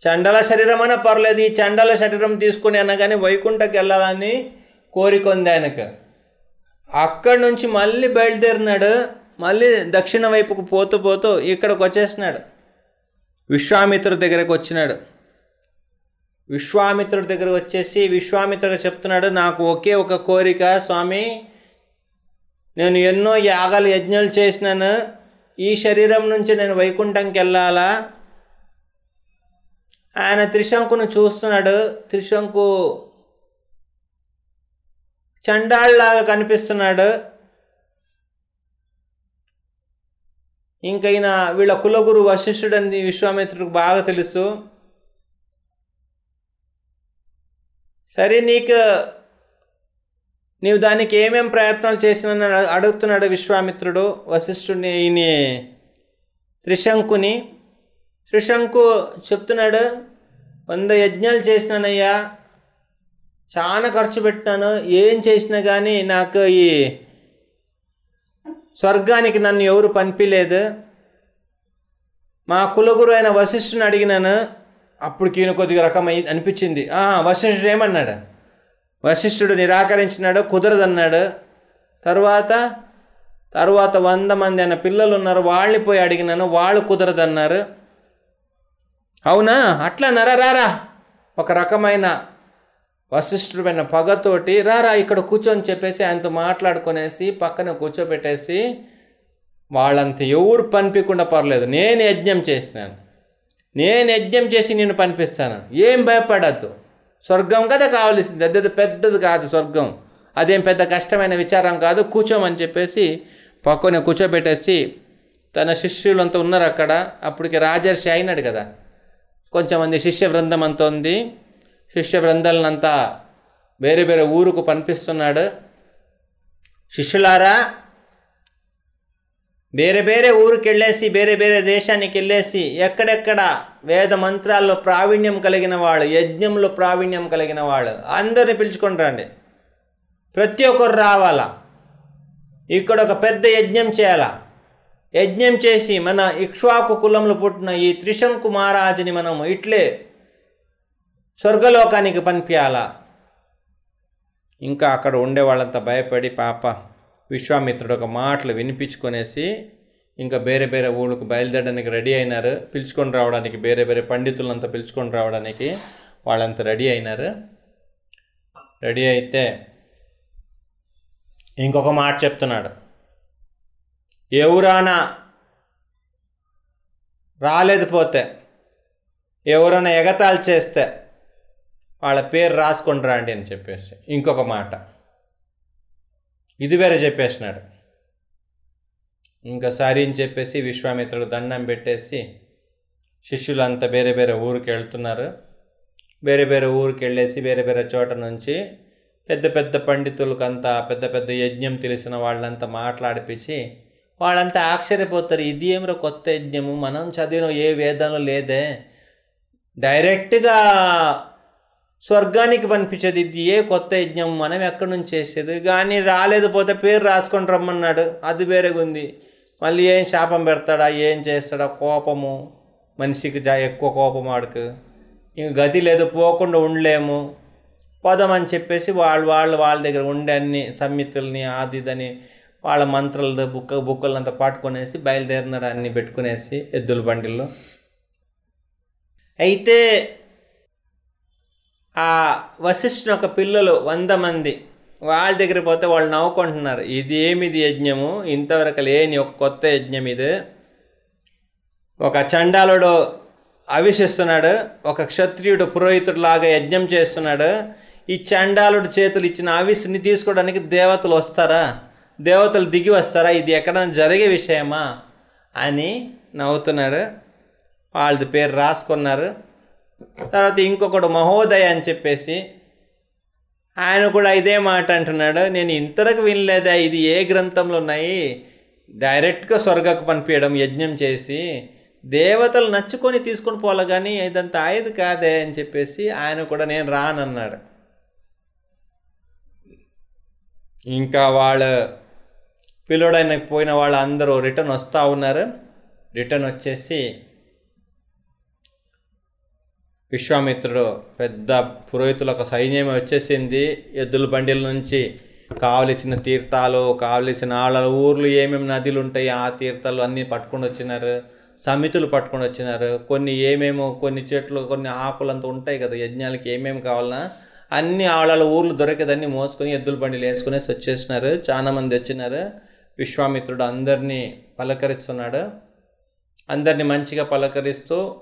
చండల శరీరం అయినా పర్లేదు ఈ చండల శరీరం తీసుకుని అనగానే వైకుంఠకి వెళ్ళాలని కోరిక ఉంది ఆయనకు. అక్కడి నుంచి మళ్ళీ బయలుదేరినాడు. మళ్ళీ దక్షిణ వైపుకు పోతూ పోతూ ఇక్కడికి వచ్చేసినాడు. విశ్వామిత్రుడి దగ్గరకు వచ్చినాడు. విశ్వామిత్రుడి దగ్గర వచ్చేసి విశ్వామిత్రుడు చెప్తున్నాడు నాకు ఒకే ఒక కోరిక స్వామి నేను ఎన్నో యాగాలు యజ్ఞాలు చేసినాను. ఈ శరీరం నుంచి నేను వైకుంఠంకి వెళ్ళాలా? ఆయన త్రిశంకును చూస్తున్నాడు. త్రిశంకు చండాళ్ళలాగా కనిపిస్తున్నాడు. ఇంకైనా ఈయన వీళ్ళ కులగురు వశిష్ఠుడని విశ్వామిత్రుడికి బాగా తెలుసు. సరే నీకు నీవు దానికి ఏమేం ప్రయత్నాలు చేసినా అడుగుతున్నాడు విశ్వామిత్రుడు వశిష్ఠుడిని ఈయన త్రిశంకుని. త్రిశంకు చెప్తున్నాడు వంద యజ్ఞాలు చేసినానయ్యా చాలా ఖర్చు పెట్టినాను ఏం చేసినా కానీ నాకు ఈ స్వర్గానికి నన్ను ఎవరు పంపిలేదు. మా కులగురు అయిన వశిష్ఠుని అడిగినాను అప్పుడు ఈయన కొద్దిగా రకమై అనిపించింది. వశిష్ఠుడు ఏమన్నాడు? వశిష్ఠుడు నిరాకరించినాడు కుదరదన్నాడు. తర్వాత తర్వాత వంద మంది అన్న పిల్లలు ఉన్నారు వాళ్ళని పోయి అడిగినాను వాళ్ళు కుదరదన్నారు. అవునా? అట్లా నరా రారా ఒక రకమైన వశిష్ఠుడమైన పగతోటి రారా ఇక్కడ కూర్చొని చెప్పేసి ఆయనతో మాట్లాడుకునేసి పక్కన కూర్చోబెట్టేసి వాళ్ళంత ఎవరు పనిపించకుండా పర్లేదు. నేను యజ్ఞం చేసినాను. నేను యజ్ఞం చేసి నేను పనిపిస్తాను. ఏం భయపడద్దు. స్వర్గం కదా కావలసింది. పెద్దది పెద్దది కాదు స్వర్గం. అదేం పెద్ద కష్టమైన విచారం కాదు. కూర్చోమని చెప్పేసి పక్కనే కూర్చోబెట్టేసి తన శిష్యులంతా ఉన్నారు అక్కడ. అప్పటికి రాజర్షి అయినాడు కదా. కొంచెంమంది శిష్య బృందం అంతా ఉంది. శిష్య బృందాలనంతా వేరే వేరే ఊరుకు పంపిస్తున్నాడు. శిష్యులారా వేరే వేరే ఊరికి వెళ్ళేసి వేరే వేరే దేశానికి వెళ్ళేసి ఎక్కడెక్కడ వేద మంత్రాల్లో ప్రావీణ్యం కలిగిన వాళ్ళు యజ్ఞంలో ప్రావీణ్యం కలిగిన వాళ్ళు అందరిని పిలుచుకొని రండి. ప్రతి ఒక్కరు రావాలా? ఇక్కడ ఒక పెద్ద యజ్ఞం చేయాలా? యజ్ఞం చేసి మన ఇక్ష్వాకు కులంలో పుట్టిన ఈ త్రిశంకు మహారాజుని మనం ఇట్లే స్వర్గలోకానికి పంపించాలా? ఇంకా అక్కడ ఉండేవాళ్ళంతా భయపడి పాప విశ్వామిత్రుడు ఒక మాటలు వినిపించుకొనేసి ఇంకా వేరే వేరే ఊళ్ళకు బయలుదేరడానికి రెడీ అయినారు. పిలుచుకొని రావడానికి వేరే వేరే పండితులంతా పిలుచుకొని రావడానికి వాళ్ళంతా రెడీ అయినారు. రెడీ అయితే ఇంకొక మాట చెప్తున్నాడు. ఎవరైనా రాలేదు పోతే ఎవరైనా ఎగతాళి చేస్తే వాళ్ళ పేరు రాసుకొని రాండి అని చెప్పేసి ఇంకొక మాట. ఇది వేరే చెప్పేసినాడు. ఇంకా సారీ అని చెప్పేసి విశ్వామిత్రుడు దండం పెట్టేసి శిష్యులంతా వేరే వేరే ఊరికి వెళ్తున్నారు. వేరే వేరే ఊరికి వెళ్ళేసి వేరే వేరే చోట నుంచి పెద్ద పెద్ద పండితులకంతా పెద్ద పెద్ద యజ్ఞం తెలిసిన వాళ్ళంతా మాట్లాడిపించి వాళ్ళంతా ఆశ్చర్యపోతారు. ఇది ఏమిరో కొత్త యజ్ఞము? మనం చదివిన ఏ వేదంలో లేదే. డైరెక్ట్గా స్వర్గానికి పంపించేది ఇది ఏ కొత్త యజ్ఞం మనం ఎక్కడి నుంచి చేసేది? కానీ రాలేదు పోతే పేరు రాసుకొని రమ్మన్నాడు. అది వేరేగా ఉంది మళ్ళీ ఏం శాపం పెడతాడా? ఏం చేస్తాడా? కోపము. మనిషికి జా ఎక్కువ కోపం ఆడుకు ఇంక గతి లేదు పోకుండా ఉండలేము. పోదామని చెప్పేసి వాళ్ళు వాళ్ళు వాళ్ళ దగ్గర ఉండే అన్ని సమ్మితుల్ని అది ఇదని వాళ్ళ మంత్రాలతో బుక్క బుక్కలంతా పట్టుకునేసి బయలుదేరినారు అన్ని పెట్టుకునేసి ఎద్దుల బండిల్లో. అయితే ఆ వశిష్ఠుని ఒక పిల్లలు వంద మంది వాళ్ళ దగ్గర పోతే వాళ్ళు నవ్వుకుంటున్నారు. ఇది ఏమిది యజ్ఞము? ఇంతవరకు లేని ఒక కొత్త యజ్ఞం ఇది. ఒక చండాలుడు అవిశిస్తున్నాడు ఒక క్షత్రియుడు పురోహితుడిలాగా యజ్ఞం చేస్తున్నాడు. ఈ చండాలుడు చేతులు ఇచ్చిన ఆవిస్ని తీసుకోవడానికి దేవతలు వస్తారా? దేవతలు దిగి వస్తారా? ఇది ఎక్కడైనా జరిగే విషయమా? అని నవ్వుతున్నాడు. వాళ్ళది పేరు రాసుకున్నారు. తర్వాత ఇంకొకడు మహోదయ అని చెప్పేసి ఆయన కూడా ఇదే మాట అంటున్నాడు నేను ఇంతరకు వినలేదా ఇది ఏ గ్రంథంలో ఉన్నాయి? డైరెక్ట్గా స్వర్గకు పంపించడం యజ్ఞం చేసి దేవతలు నచ్చుకొని తీసుకొని పోలే కానీ ఇదంతా ఆయది కాదే అని చెప్పేసి ఆయన కూడా నేను రానన్నాడు. ఇంకా వాళ్ళు పిల్లడైన పోయిన వాళ్ళు అందరూ రిటర్న్ వస్తూ ఉన్నారు. రిటర్న్ వచ్చేసి విశ్వామిత్రుడు పెద్ద పురోహితుల ఒక సైన్యం వచ్చేసింది. ఎద్దుల బండిల నుంచి కావలసిన తీర్థాలు కావలసిన ఆళ్ళ ఊర్లు ఏమేమి నదులు ఉంటాయి ఆ తీర్థాలు అన్నీ పట్టుకొని వచ్చినారు. సమితులు పట్టుకొని వచ్చినారు. కొన్ని ఏమేమో కొన్ని చెట్లు కొన్ని ఆకులు ఉంటాయి కదా యజ్ఞాలకి ఏమేమి కావాలన్నా అన్ని ఆళ్ళ ఊర్లు దొరికేదన్నీ మోసుకొని ఎద్దుల బండిలు వేసుకునేసి వచ్చేసినారు. చాలామంది వచ్చినారు. విశ్వామిత్రుడు అందరినీ పలకరిస్తున్నాడు. అందరినీ మంచిగా పలకరిస్తూ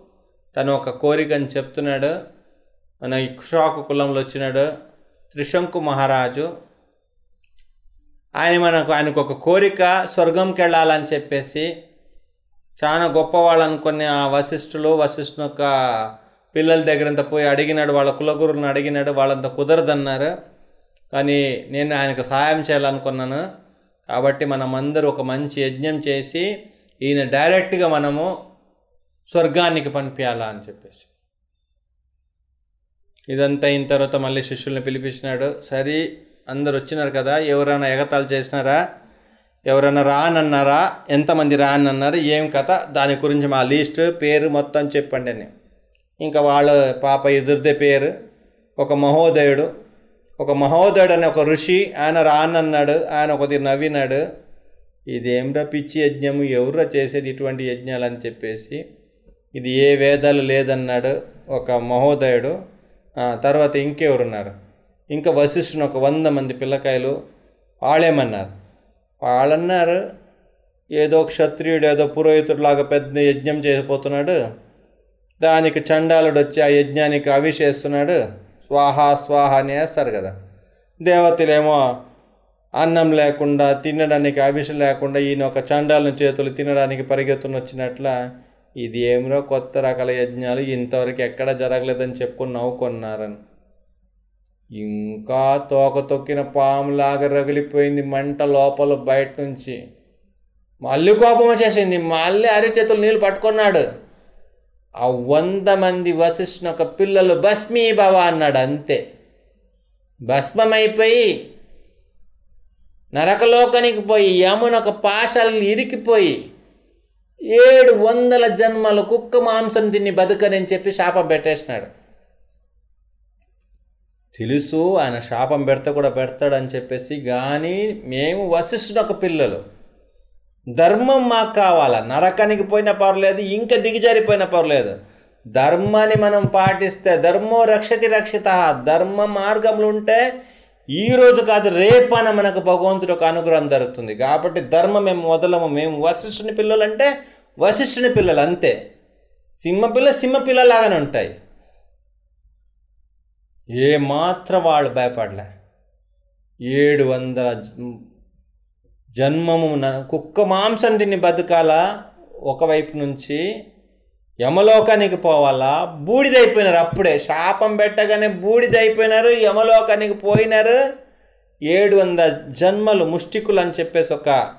తను ఒక కోరికని చెప్తున్నాడు. మన ఇక్షాకు కులంలో వచ్చినాడు. త్రిశంకు మహారాజు ఆయన మనకు ఆయనకు ఒక కోరిక స్వర్గంకి వెళ్ళాలని చెప్పేసి చాలా గొప్పవాళ్ళు అనుకునే ఆ వశిష్ఠులు వశిష్ఠుని యొక్క పిల్లల దగ్గరంత పోయి అడిగినాడు. వాళ్ళ కులగురుని అడిగినాడు. వాళ్ళంతా కుదరదన్నారు. కానీ నేను ఆయనకు సహాయం చేయాలనుకున్నాను. కాబట్టి మనమందరూ ఒక మంచి యజ్ఞం చేసి ఈయన డైరెక్ట్గా మనము స్వర్గానికి పంపించాలా అని చెప్పేసి. ఇదంతా అయిన తర్వాత మళ్ళీ శిష్యుల్ని పిలిపించినాడు సరే అందరు వచ్చినారు కదా ఎవరైనా ఎగతాలు చేసినారా? ఎవరైనా రానన్నారా ఎంతమంది రానన్నారు ఏం కథ? దాని గురించి మా లిస్ట్ పేరు మొత్తం చెప్పండి అని. ఇంకా వాళ్ళ పాప ఎదురుదే పేరు ఒక మహోదయుడు. ఒక మహోదయుడు అనే ఒక ఋషి ఆయన రానన్నాడు ఆయన ఒకది నవ్వినాడు. ఇదేంరా పిచ్చి యజ్ఞము? ఎవరురా చేసేది ఇటువంటి యజ్ఞాలు? అని చెప్పేసి ఇది ఏ వేదాలు లేదన్నాడు ఒక మహోదయుడు. తర్వాత ఇంకెవరున్నారు? ఇంకా వశిష్ఠుని ఒక వంద మంది పిల్లకాయలు వాళ్ళేమన్నారు వాళ్ళన్నారు ఏదో క్షత్రియుడు ఏదో పురోహితుడిలాగా పెద్ద యజ్ఞం చేయబోతున్నాడు. దానికి చండాలుడు వచ్చి ఆ యజ్ఞానికి అవిషేస్తున్నాడు. స్వాహ స్వాహ అని వేస్తారు కదా. దేవతలేమో అన్నం లేకుండా తినడానికి అవిష లేకుండా ఈయన ఒక చండాలను చేతులు తినడానికి పరిగెత్తునొచ్చినట్ల ఇది ఏమిరో కొత్త రకాల యజ్ఞాలు ఇంతవరకు ఎక్కడ జరగలేదని చెప్పుకొని నవ్వుకున్నారని. ఇంకా తోక తొక్కిన పాములాగా రగిలిపోయింది మంట లోపల బయట నుంచి. మళ్ళీ కోపం వచ్చేసింది. మళ్ళీ అరిచేతులు నీళ్ళు పట్టుకున్నాడు. ఆ వంద మంది వశిష్ఠుని ఒక పిల్లలు భస్మీభవ అన్నాడు అంతే. భస్మమైపోయి నరకలోకానికి పోయి యమునొక పాశాలను ఇరికిపోయి ఏడు వందల జన్మలు కుక్క మాంసం తిని బతకనని చెప్పి శాపం పెట్టేసినాడు. తెలుసు ఆయన శాపం పెడితే కూడా పెడతాడని చెప్పేసి కానీ మేము వశిష్ఠుడు ఒక పిల్లలు. ధర్మం మాకు కావాలా? నరకానికి పోయినా పర్లేదు ఇంకా దిగజారిపోయినా పర్లేదు. ధర్మాన్ని మనం పాటిస్తే ధర్మో రక్షతి రక్షిత ధర్మ మార్గంలో ఉంటే ఈ రోజు కాదు రేపన మనకు భగవంతుడు ఒక అనుగ్రహం జరుగుతుంది కాబట్టి ధర్మం మేము మొదలము. మేము వశిష్ఠుని పిల్లలంటే వశిష్ఠుని పిల్లలు అంతే. సింహ సింహపిల్లలాగానే సింహ ఉంటాయి. ఏమాత్రం వాళ్ళు భయపడలే. ఏడు వందల జన్మము కుక్క మాంసం తిని బతకాల ఒకవైపు నుంచి యమలోకానికి పోవాలా. బూడిదైపోయినారు అప్పుడే. శాపం పెట్టగానే బూడిదైపోయినారు యమలోకానికి పోయినారు. ఏడు వందల జన్మలు ముష్టికులు అని చెప్పేసి ఒక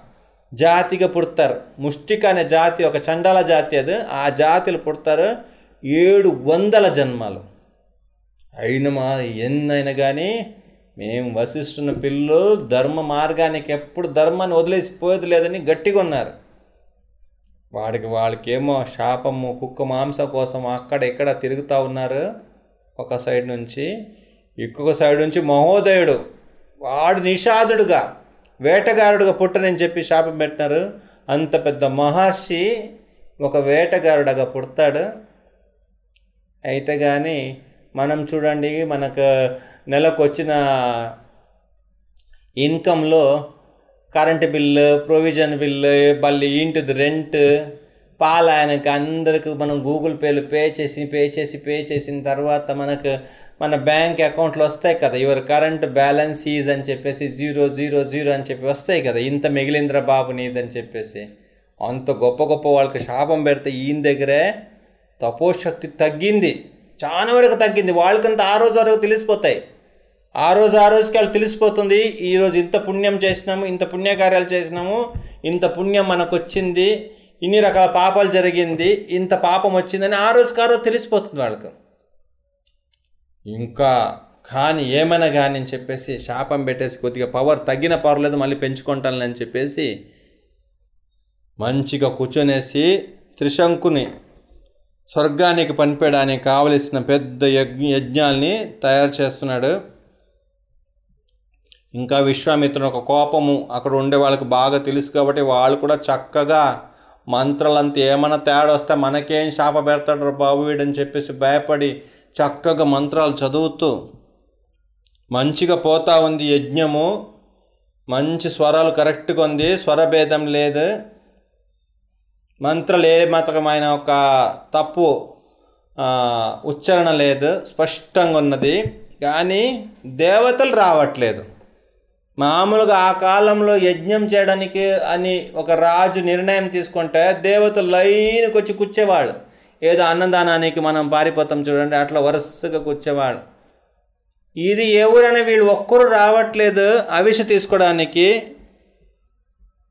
జాతిగా పుడతారు. ముష్టిక అనే జాతి ఒక చండాల జాతి అది. ఆ జాతులు పుడతారు ఏడు వందల జన్మలు. అయినమా ఎన్నైనా కానీ మేము వశిష్ఠుని పిల్లలు ధర్మ మార్గానికి ఎప్పుడు ధర్మాన్ని వదిలేసిపోయేది లేదని గట్టిగా ఉన్నారు. వాడికి వాళ్ళకేమో శాపము కుక్క మాంసం కోసం అక్కడ ఇక్కడ తిరుగుతూ ఉన్నారు. ఒక సైడ్ నుంచి ఇంకొక సైడ్ నుంచి మహోదయుడు. వాడు నిషాదుడుగా. వేటగారుడుగా పుట్టనని చెప్పి శాపం పెట్టినారు. అంత పెద్ద మహర్షి ఒక వేటగారుడగా పుడతాడు. అయితే కానీ మనం చూడండి మనకు నెలకు వచ్చిన ఇన్కంలో కరెంటు బిల్లు ప్రొవిజన్ బిల్లు మళ్ళీ ఇంటిది రెంట్ పాలాయనకి అందరికి మనం గూగుల్ పేలు పే చేసి పే చేసి పే చేసిన తర్వాత మనకు మన బ్యాంక్ అకౌంట్లో వస్తాయి కదా యువర్ కరెంట్ బ్యాలెన్స్ ఈజ్ అని చెప్పేసి జీరో జీరో జీరో అని చెప్పి వస్తాయి కదా ఇంత మిగిలింద్ర బాబు నీదని చెప్పేసి. అంత గొప్ప గొప్ప వాళ్ళకి శాపం పెడితే ఈయన దగ్గరే తపోశక్తి తగ్గింది. చాలా వరకు తగ్గింది. వాళ్ళకంత ఆ రోజు వరకు తెలిసిపోతాయి. ఆ రోజు ఆ రోజుకి వాళ్ళు తెలిసిపోతుంది ఈరోజు ఇంత పుణ్యం చేసినాము ఇంత పుణ్యకార్యాలు చేసినాము ఇంత పుణ్యం మనకు వచ్చింది ఇన్ని రకాల పాపాలు జరిగింది ఇంత పాపం వచ్చిందని ఆ రోజుకి ఆ రోజు తెలిసిపోతుంది వాళ్ళకు. ఇంకా కానీ ఏమైనా కానీ అని చెప్పేసి శాపం పెట్టేసి కొద్దిగా పవర్ తగ్గిన పర్లేదు మళ్ళీ పెంచుకుంటానని అని చెప్పేసి మంచిగా కూర్చొనేసి త్రిశంకుని స్వర్గానికి పనిపేయడానికి కావలసిన పెద్ద యజ్ఞ యజ్ఞాల్ని తయారు చేస్తున్నాడు. ఇంకా విశ్వామిత్రుని ఒక కోపము అక్కడ ఉండే వాళ్ళకి బాగా తెలుసు కాబట్టి వాళ్ళు కూడా చక్కగా మంత్రాలంతా ఏమైనా తేడా వస్తే మనకేం శాప పెడతాడు బాబు వీడని చెప్పేసి భయపడి చక్కగా మంత్రాలు చదువుతూ మంచిగా పోతా ఉంది యజ్ఞము. మంచి స్వరాలు కరెక్ట్గా ఉంది. స్వరభేదం లేదు. మంత్రాలు ఏ మతకమైన ఒక తప్పు ఉచ్చారణ లేదు. స్పష్టంగా ఉన్నది. కానీ దేవతలు రావట్లేదు. మామూలుగా ఆ కాలంలో యజ్ఞం చేయడానికి అని ఒక రాజు నిర్ణయం తీసుకుంటే దేవతలు లైన్కి వచ్చి కూర్చేవాడు ఏదో అన్నదానానికి మనం పారిపోతాం చూడండి అట్లా వరుసగా కూర్చేవాడు. ఇది ఎవరైనా వీళ్ళు ఒక్కరు రావట్లేదు అవిష తీసుకోవడానికి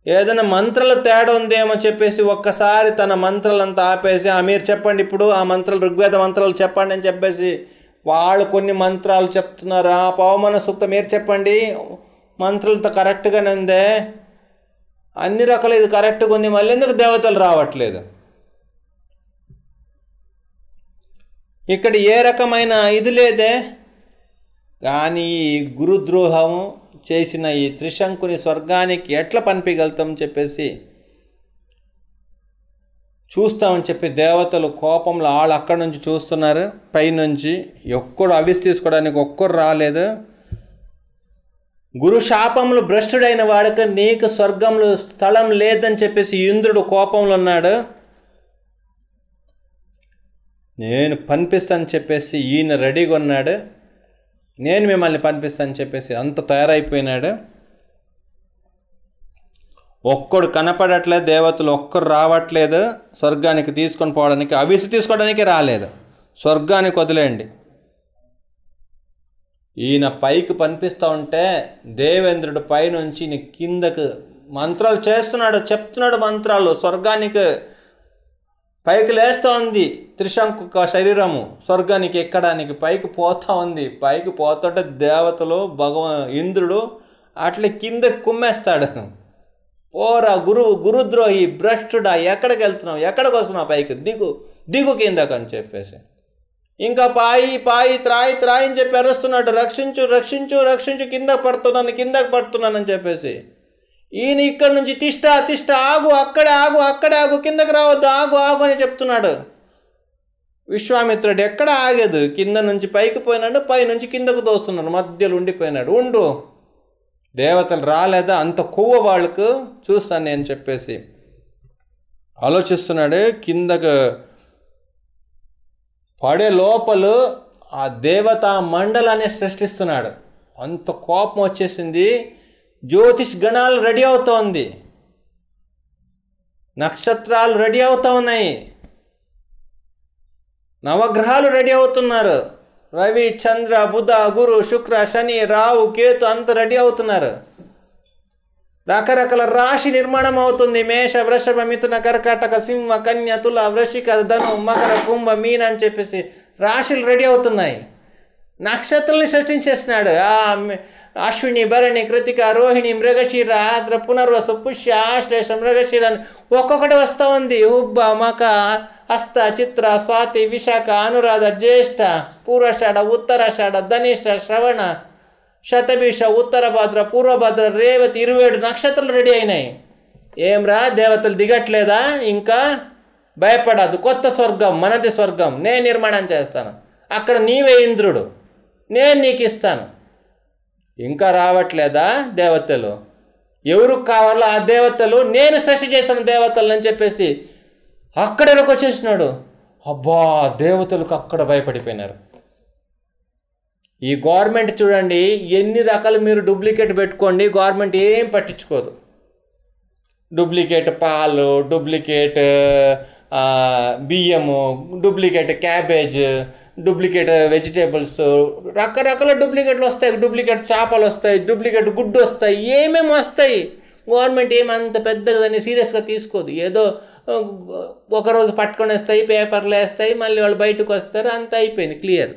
ఏదైనా మంత్రాలు తేడా ఉందేమో చెప్పేసి ఒక్కసారి తన మంత్రాలంతా ఆపేసి ఆ మీరు చెప్పండి ఇప్పుడు ఆ మంత్రాలు ఋగ్వేద మంత్రాలు చెప్పండి అని చెప్పేసి వాళ్ళు కొన్ని మంత్రాలు చెప్తున్నారు. ఆ పవమన సూక్త మీరు చెప్పండి. మంత్రులతో కరెక్ట్గానే ఉందే. అన్ని రకాల ఇది కరెక్ట్గా ఉంది మళ్ళీ ఎందుకు దేవతలు రావట్లేదు? ఇక్కడ ఏ రకమైన ఇది లేదే. కానీ గురుద్రోహము చేసిన ఈ త్రిశంకుని స్వర్గానికి ఎట్లా పంపించగలుగుతాం చెప్పేసి చూస్తామని చెప్పి దేవతలు కోపంలో వాళ్ళు అక్కడి నుంచి చూస్తున్నారు. పైనుంచి ఒక్కడు అవిసి తీసుకోవడానికి ఒక్కరు రాలేదు. గురు శాపములు భ్రష్టుడైన వాడికి నీకు స్వర్గంలో స్థలం లేదని చెప్పేసి ఇంద్రుడు కోపంలో ఉన్నాడు. నేను పంపిస్తాను చెప్పేసి ఈయన రెడీగా ఉన్నాడు నేను మిమ్మల్ని పంపిస్తాను చెప్పేసి అంత తయారైపోయినాడు. ఒక్కడు కనపడట్లేదు దేవతలు ఒక్కరు రావట్లేదు స్వర్గానికి తీసుకొని పోవడానికి అవిసి తీసుకోవడానికి రాలేదు. స్వర్గానికి వదిలేయండి. ఈయన పైకి పనిపిస్తూ ఉంటే దేవేంద్రుడు పైనుంచి నీ కిందకు మంత్రాలు చేస్తున్నాడు చెప్తున్నాడు మంత్రాలు. స్వర్గానికి పైకి లేస్తూ ఉంది. త్రిశంకు శరీరము స్వర్గానికి ఎక్కడానికి పైకి పోతా ఉంది. పైకి పోతుంటే దేవతలు భగవ ఇంద్రుడు అట్లా కిందకి కుమ్మేస్తాడు. పోరా గురువు గురుద్రోహి భ్రష్టుడా ఎక్కడికి వెళ్తున్నావు? ఎక్కడికి వస్తున్నావు పైకి? దిగు దిగు కిందకు అని చెప్పేసి. ఇంకా పాయి పాయి త్రాయి త్రాయి అని చెప్పి అరుస్తున్నాడు. రక్షించు రక్షించు రక్షించు కిందకు పడుతున్నాను కిందకు పడుతున్నానని చెప్పేసి. ఈయన ఇక్కడ నుంచి తిష్ట తిష్ట ఆగు అక్కడే ఆగు అక్కడే ఆగు కిందకి రావద్దు ఆగు ఆగు అని చెప్తున్నాడు. విశ్వామిత్రుడు ఎక్కడ ఆగదు? కింద నుంచి పైకి పోయినాడు పై నుంచి కిందకు దోస్తున్నాడు మధ్యలో ఉండిపోయినాడు. ఉండు. దేవతలు రాలేదా? అంత కొవ్వ వాళ్ళకు చూస్తాను నేను చెప్పేసి. ఆలోచిస్తున్నాడు కిందకు పడే లోపల ఆ దేవతా మండలాన్ని సృష్టిస్తున్నాడు. అంత కోపం వచ్చేసింది. జ్యోతిష్ గణాలు రెడీ అవుతోంది. నక్షత్రాలు రెడీ అవుతూ ఉన్నాయి నవగ్రహాలు రెడీ అవుతున్నారు. రవి చంద్ర బుధ గురు శుక్ర శని రావు కేతు అంత రెడీ అవుతున్నారు. రకరకాల రాశి నిర్మాణం అవుతుంది. మేష వృషభ మిథున కర్కాటక సింహ కన్య తుల వృషిక ధను మకర కుంభ మీన అని చెప్పేసి రాశులు రెడీ అవుతున్నాయి. నక్షత్రాలని సృష్టించేస్తున్నాడు అశ్విని భరణి కృతిక రోహిణి మృగశిర ఆద్ర పునర్వసు పుష్య ఆశ్లేష మృగశిర అని ఒక్కొక్కటి వస్తూ ఉంది ఉబ్బ మక హస్త చిత్ర స్వాతి విశాఖ అనురాధ జ్యేష్ఠ పూర్వషాఢ ఉత్తరాషాఢ ధనిష్ట శ్రవణ శతభిష ఉత్తరభద్ర పూర్వభద్ర రేవతి ఇరవై ఏడు నక్షత్రాలు రెడీ అయినాయి ఏమ్రా దేవతలు దిగట్లేదా ఇంకా భయపడదు కొత్త స్వర్గం మనది స్వర్గం నేను నిర్మాణం చేస్తాను అక్కడ నీవే ఇంద్రుడు నేను నీకు ఇస్తాను ఇంకా రావట్లేదా దేవతలు? ఎవరు కావాలో ఆ దేవతలు నేను సృష్టి చేసిన దేవతలు అని చెప్పేసి అక్కడ వచ్చేసినాడు అబ్బా దేవతలకు అక్కడ భయపడిపోయినారు. ఈ గవర్నమెంట్ చూడండి ఎన్ని రకాలు మీరు డూప్లికేట్ పెట్టుకోండి గవర్నమెంట్ ఏం పట్టించుకోదు. డూప్లికేట్ పాలు డూప్లికేట్ బియ్యము డూప్లికేట్ క్యాబేజ్ డూప్లికేట్ వెజిటేబుల్స్ రకరకాల డూప్లికేట్లు వస్తాయి. డూప్లికేట్ చేపలు వస్తాయి డూప్లికేట్ గుడ్డు వస్తాయి ఏమేమి వస్తాయి. గవర్నమెంట్ ఏమంత పెద్దదని సీరియస్గా తీసుకోదు. ఏదో ఒకరోజు పట్టుకొని వస్తాయి పేపర్లు వేస్తాయి మళ్ళీ వాళ్ళు బయటకు వస్తారు అంత అయిపోయింది క్లియర్.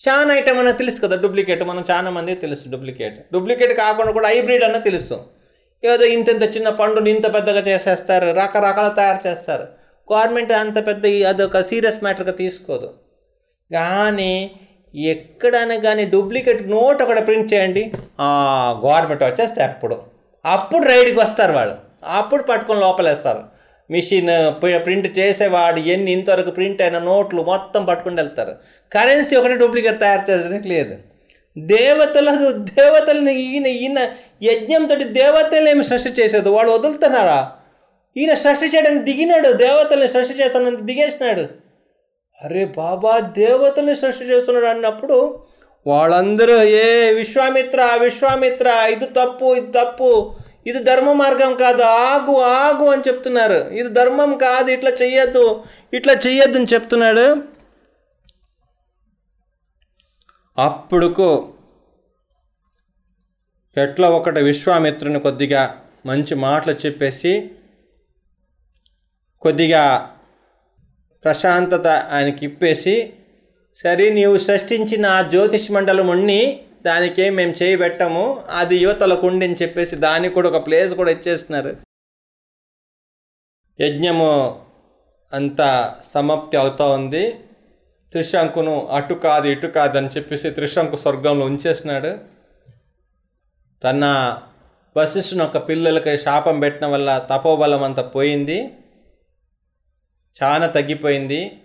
చాలా ఐటమ్ మనకు తెలుసు కదా డూప్లికేట్. మనం చాలా మంది తెలుసు డూప్లికేట్. డూప్లికేట్ కాకుండా కూడా హైబ్రిడ్ అన్న తెలుసు. ఏదో ఇంత ఇంత చిన్న పండుని ఇంత పెద్దగా చేసేస్తారు రకరకాల తయారు చేస్తారు. గవర్నమెంట్ అంత పెద్ద అదొక సీరియస్ మ్యాటర్గా తీసుకోదు. కానీ ఎక్కడైనా కానీ డూప్లికేట్ నోట్ ఒకటి ప్రింట్ చేయండి. గవర్నమెంట్ వచ్చేస్తే అప్పుడు. అప్పుడు రైడ్కి వస్తారు వాళ్ళు. అప్పుడు పట్టుకొని లోపలేస్తారు. మిషన్ ప్రింట్ చేసేవాడు ఎన్ని ఇంతవరకు ప్రింట్ అయిన నోట్లు మొత్తం పట్టుకుని వెళ్తారు. కరెన్సీ ఒకటి డూప్లికేట్ తయారు చేయడానికి లేదు. దేవతలు దేవతలని ఈయన ఈయన యజ్ఞంతో దేవతలు ఏమి సృష్టి చేసేది? వాళ్ళు వదులుతున్నారా? ఈయన సృష్టి చేయడానికి దిగినాడు దేవతల్ని సృష్టి చేస్తానంత దిగేసినాడు. అరే బాబా దేవతల్ని సృష్టి చేస్తున్నాడు అన్నప్పుడు వాళ్ళందరూ ఏ విశ్వామిత్ర విశ్వామిత్ర ఇది తప్పు ఇది తప్పు ఇది ధర్మ మార్గం కాదు ఆగు ఆగు అని చెప్తున్నారు. ఇది ధర్మం కాదు ఇట్లా చెయ్యొద్దు ఇట్లా చెయ్యొద్దు అని చెప్తున్నాడు. అప్పుడుకు ఎట్లా ఒకటి విశ్వామిత్రుని కొద్దిగా మంచి మాటలు చెప్పేసి కొద్దిగా ప్రశాంతత ఆయనకి ఇప్పేసి సరే నీవు సృష్టించిన ఆ జ్యోతిష్ మండలం ఉండి దానికేం మేము చేయబెట్టము అది యువతలకు ఉండి అని చెప్పేసి దానికి కూడా ఒక ప్లేస్ కూడా ఇచ్చేస్తున్నారు. యజ్ఞము అంతా సమాప్తి అవుతూ ఉంది. త్రిశంకును అటు కాదు ఇటు కాదు అని చెప్పేసి త్రిశంకు స్వర్గంలో ఉంచేసినాడు తన వశిష్ఠుని ఒక పిల్లలకి శాపం పెట్టడం వల్ల తపోబలం అంతా పోయింది. చాలా తగ్గిపోయింది.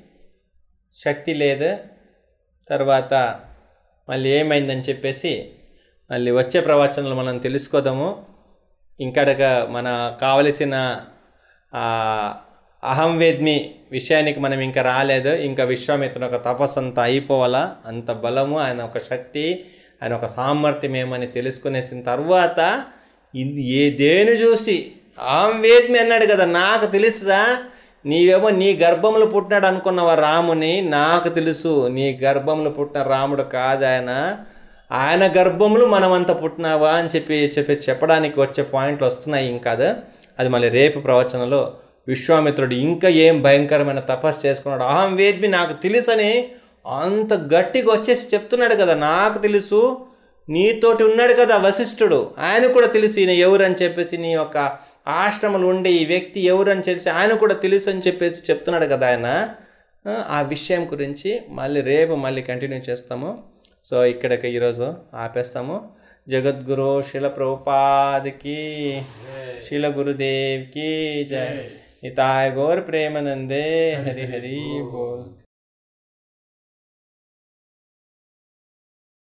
శక్తి లేదు. తర్వాత మళ్ళీ ఏమైందని చెప్పేసి మళ్ళీ వచ్చే ప్రవచనలు మనం తెలుసుకోదాము. ఇంకడగా మన కావలసిన అహం వేద్మి విషయానికి మనం ఇంకా రాలేదు. ఇంకా విశ్వామిత్రుని ఒక తపస్సు అంతా అయిపోవాలా? అంత బలము ఆయన ఒక శక్తి ఆయన ఒక సామర్థ్యం ఏమని తెలుసుకునేసిన తర్వాత ఇది ఏ దేని చూసి అహం వేద్మి అన్నాడు కదా నాకు తెలుసురా. నీవేమో నీ గర్భంలో పుట్టినాడు అనుకున్నవా రాముని? నాకు తెలుసు నీ గర్భంలో పుట్టిన రాముడు కాదాయన ఆయన. గర్భములు గర్భంలో మనమంతా పుట్టినావా అని చెప్పి చెప్పి చెప్పడానికి వచ్చే పాయింట్లు వస్తున్నాయి ఇంకా అది అది మళ్ళీ రేపు ప్రవచనలో విశ్వామిత్రుడు ఇంకా ఏం భయంకరమైన తపస్సు చేసుకున్నాడు. అహం వేద్మి నాకు తెలుసని అంత గట్టిగా వచ్చేసి చెప్తున్నాడు కదా. నాకు తెలుసు నీతోటి ఉన్నాడు కదా వశిష్ఠుడు. ఆయన కూడా తెలుసు ఈయన ఎవరు అని చెప్పేసి నీ యొక్క ఆశ్రమంలో ఉండే ఈ వ్యక్తి ఎవరని చెప్పి ఆయన కూడా తెలుసు అని చెప్పేసి చెప్తున్నాడు కదా ఆయన. ఆ, విషయం గురించి మళ్ళీ రేపు మళ్ళీ కంటిన్యూ చేస్తాము. సో ఇక్కడికి ఈరోజు ఆపేస్తాము. జగద్గురు శిల ప్రభుపాదికి శిల గురుదేవ్కి జయ నితాయ గౌర ప్రేమనందే. హరి హరి బోల్.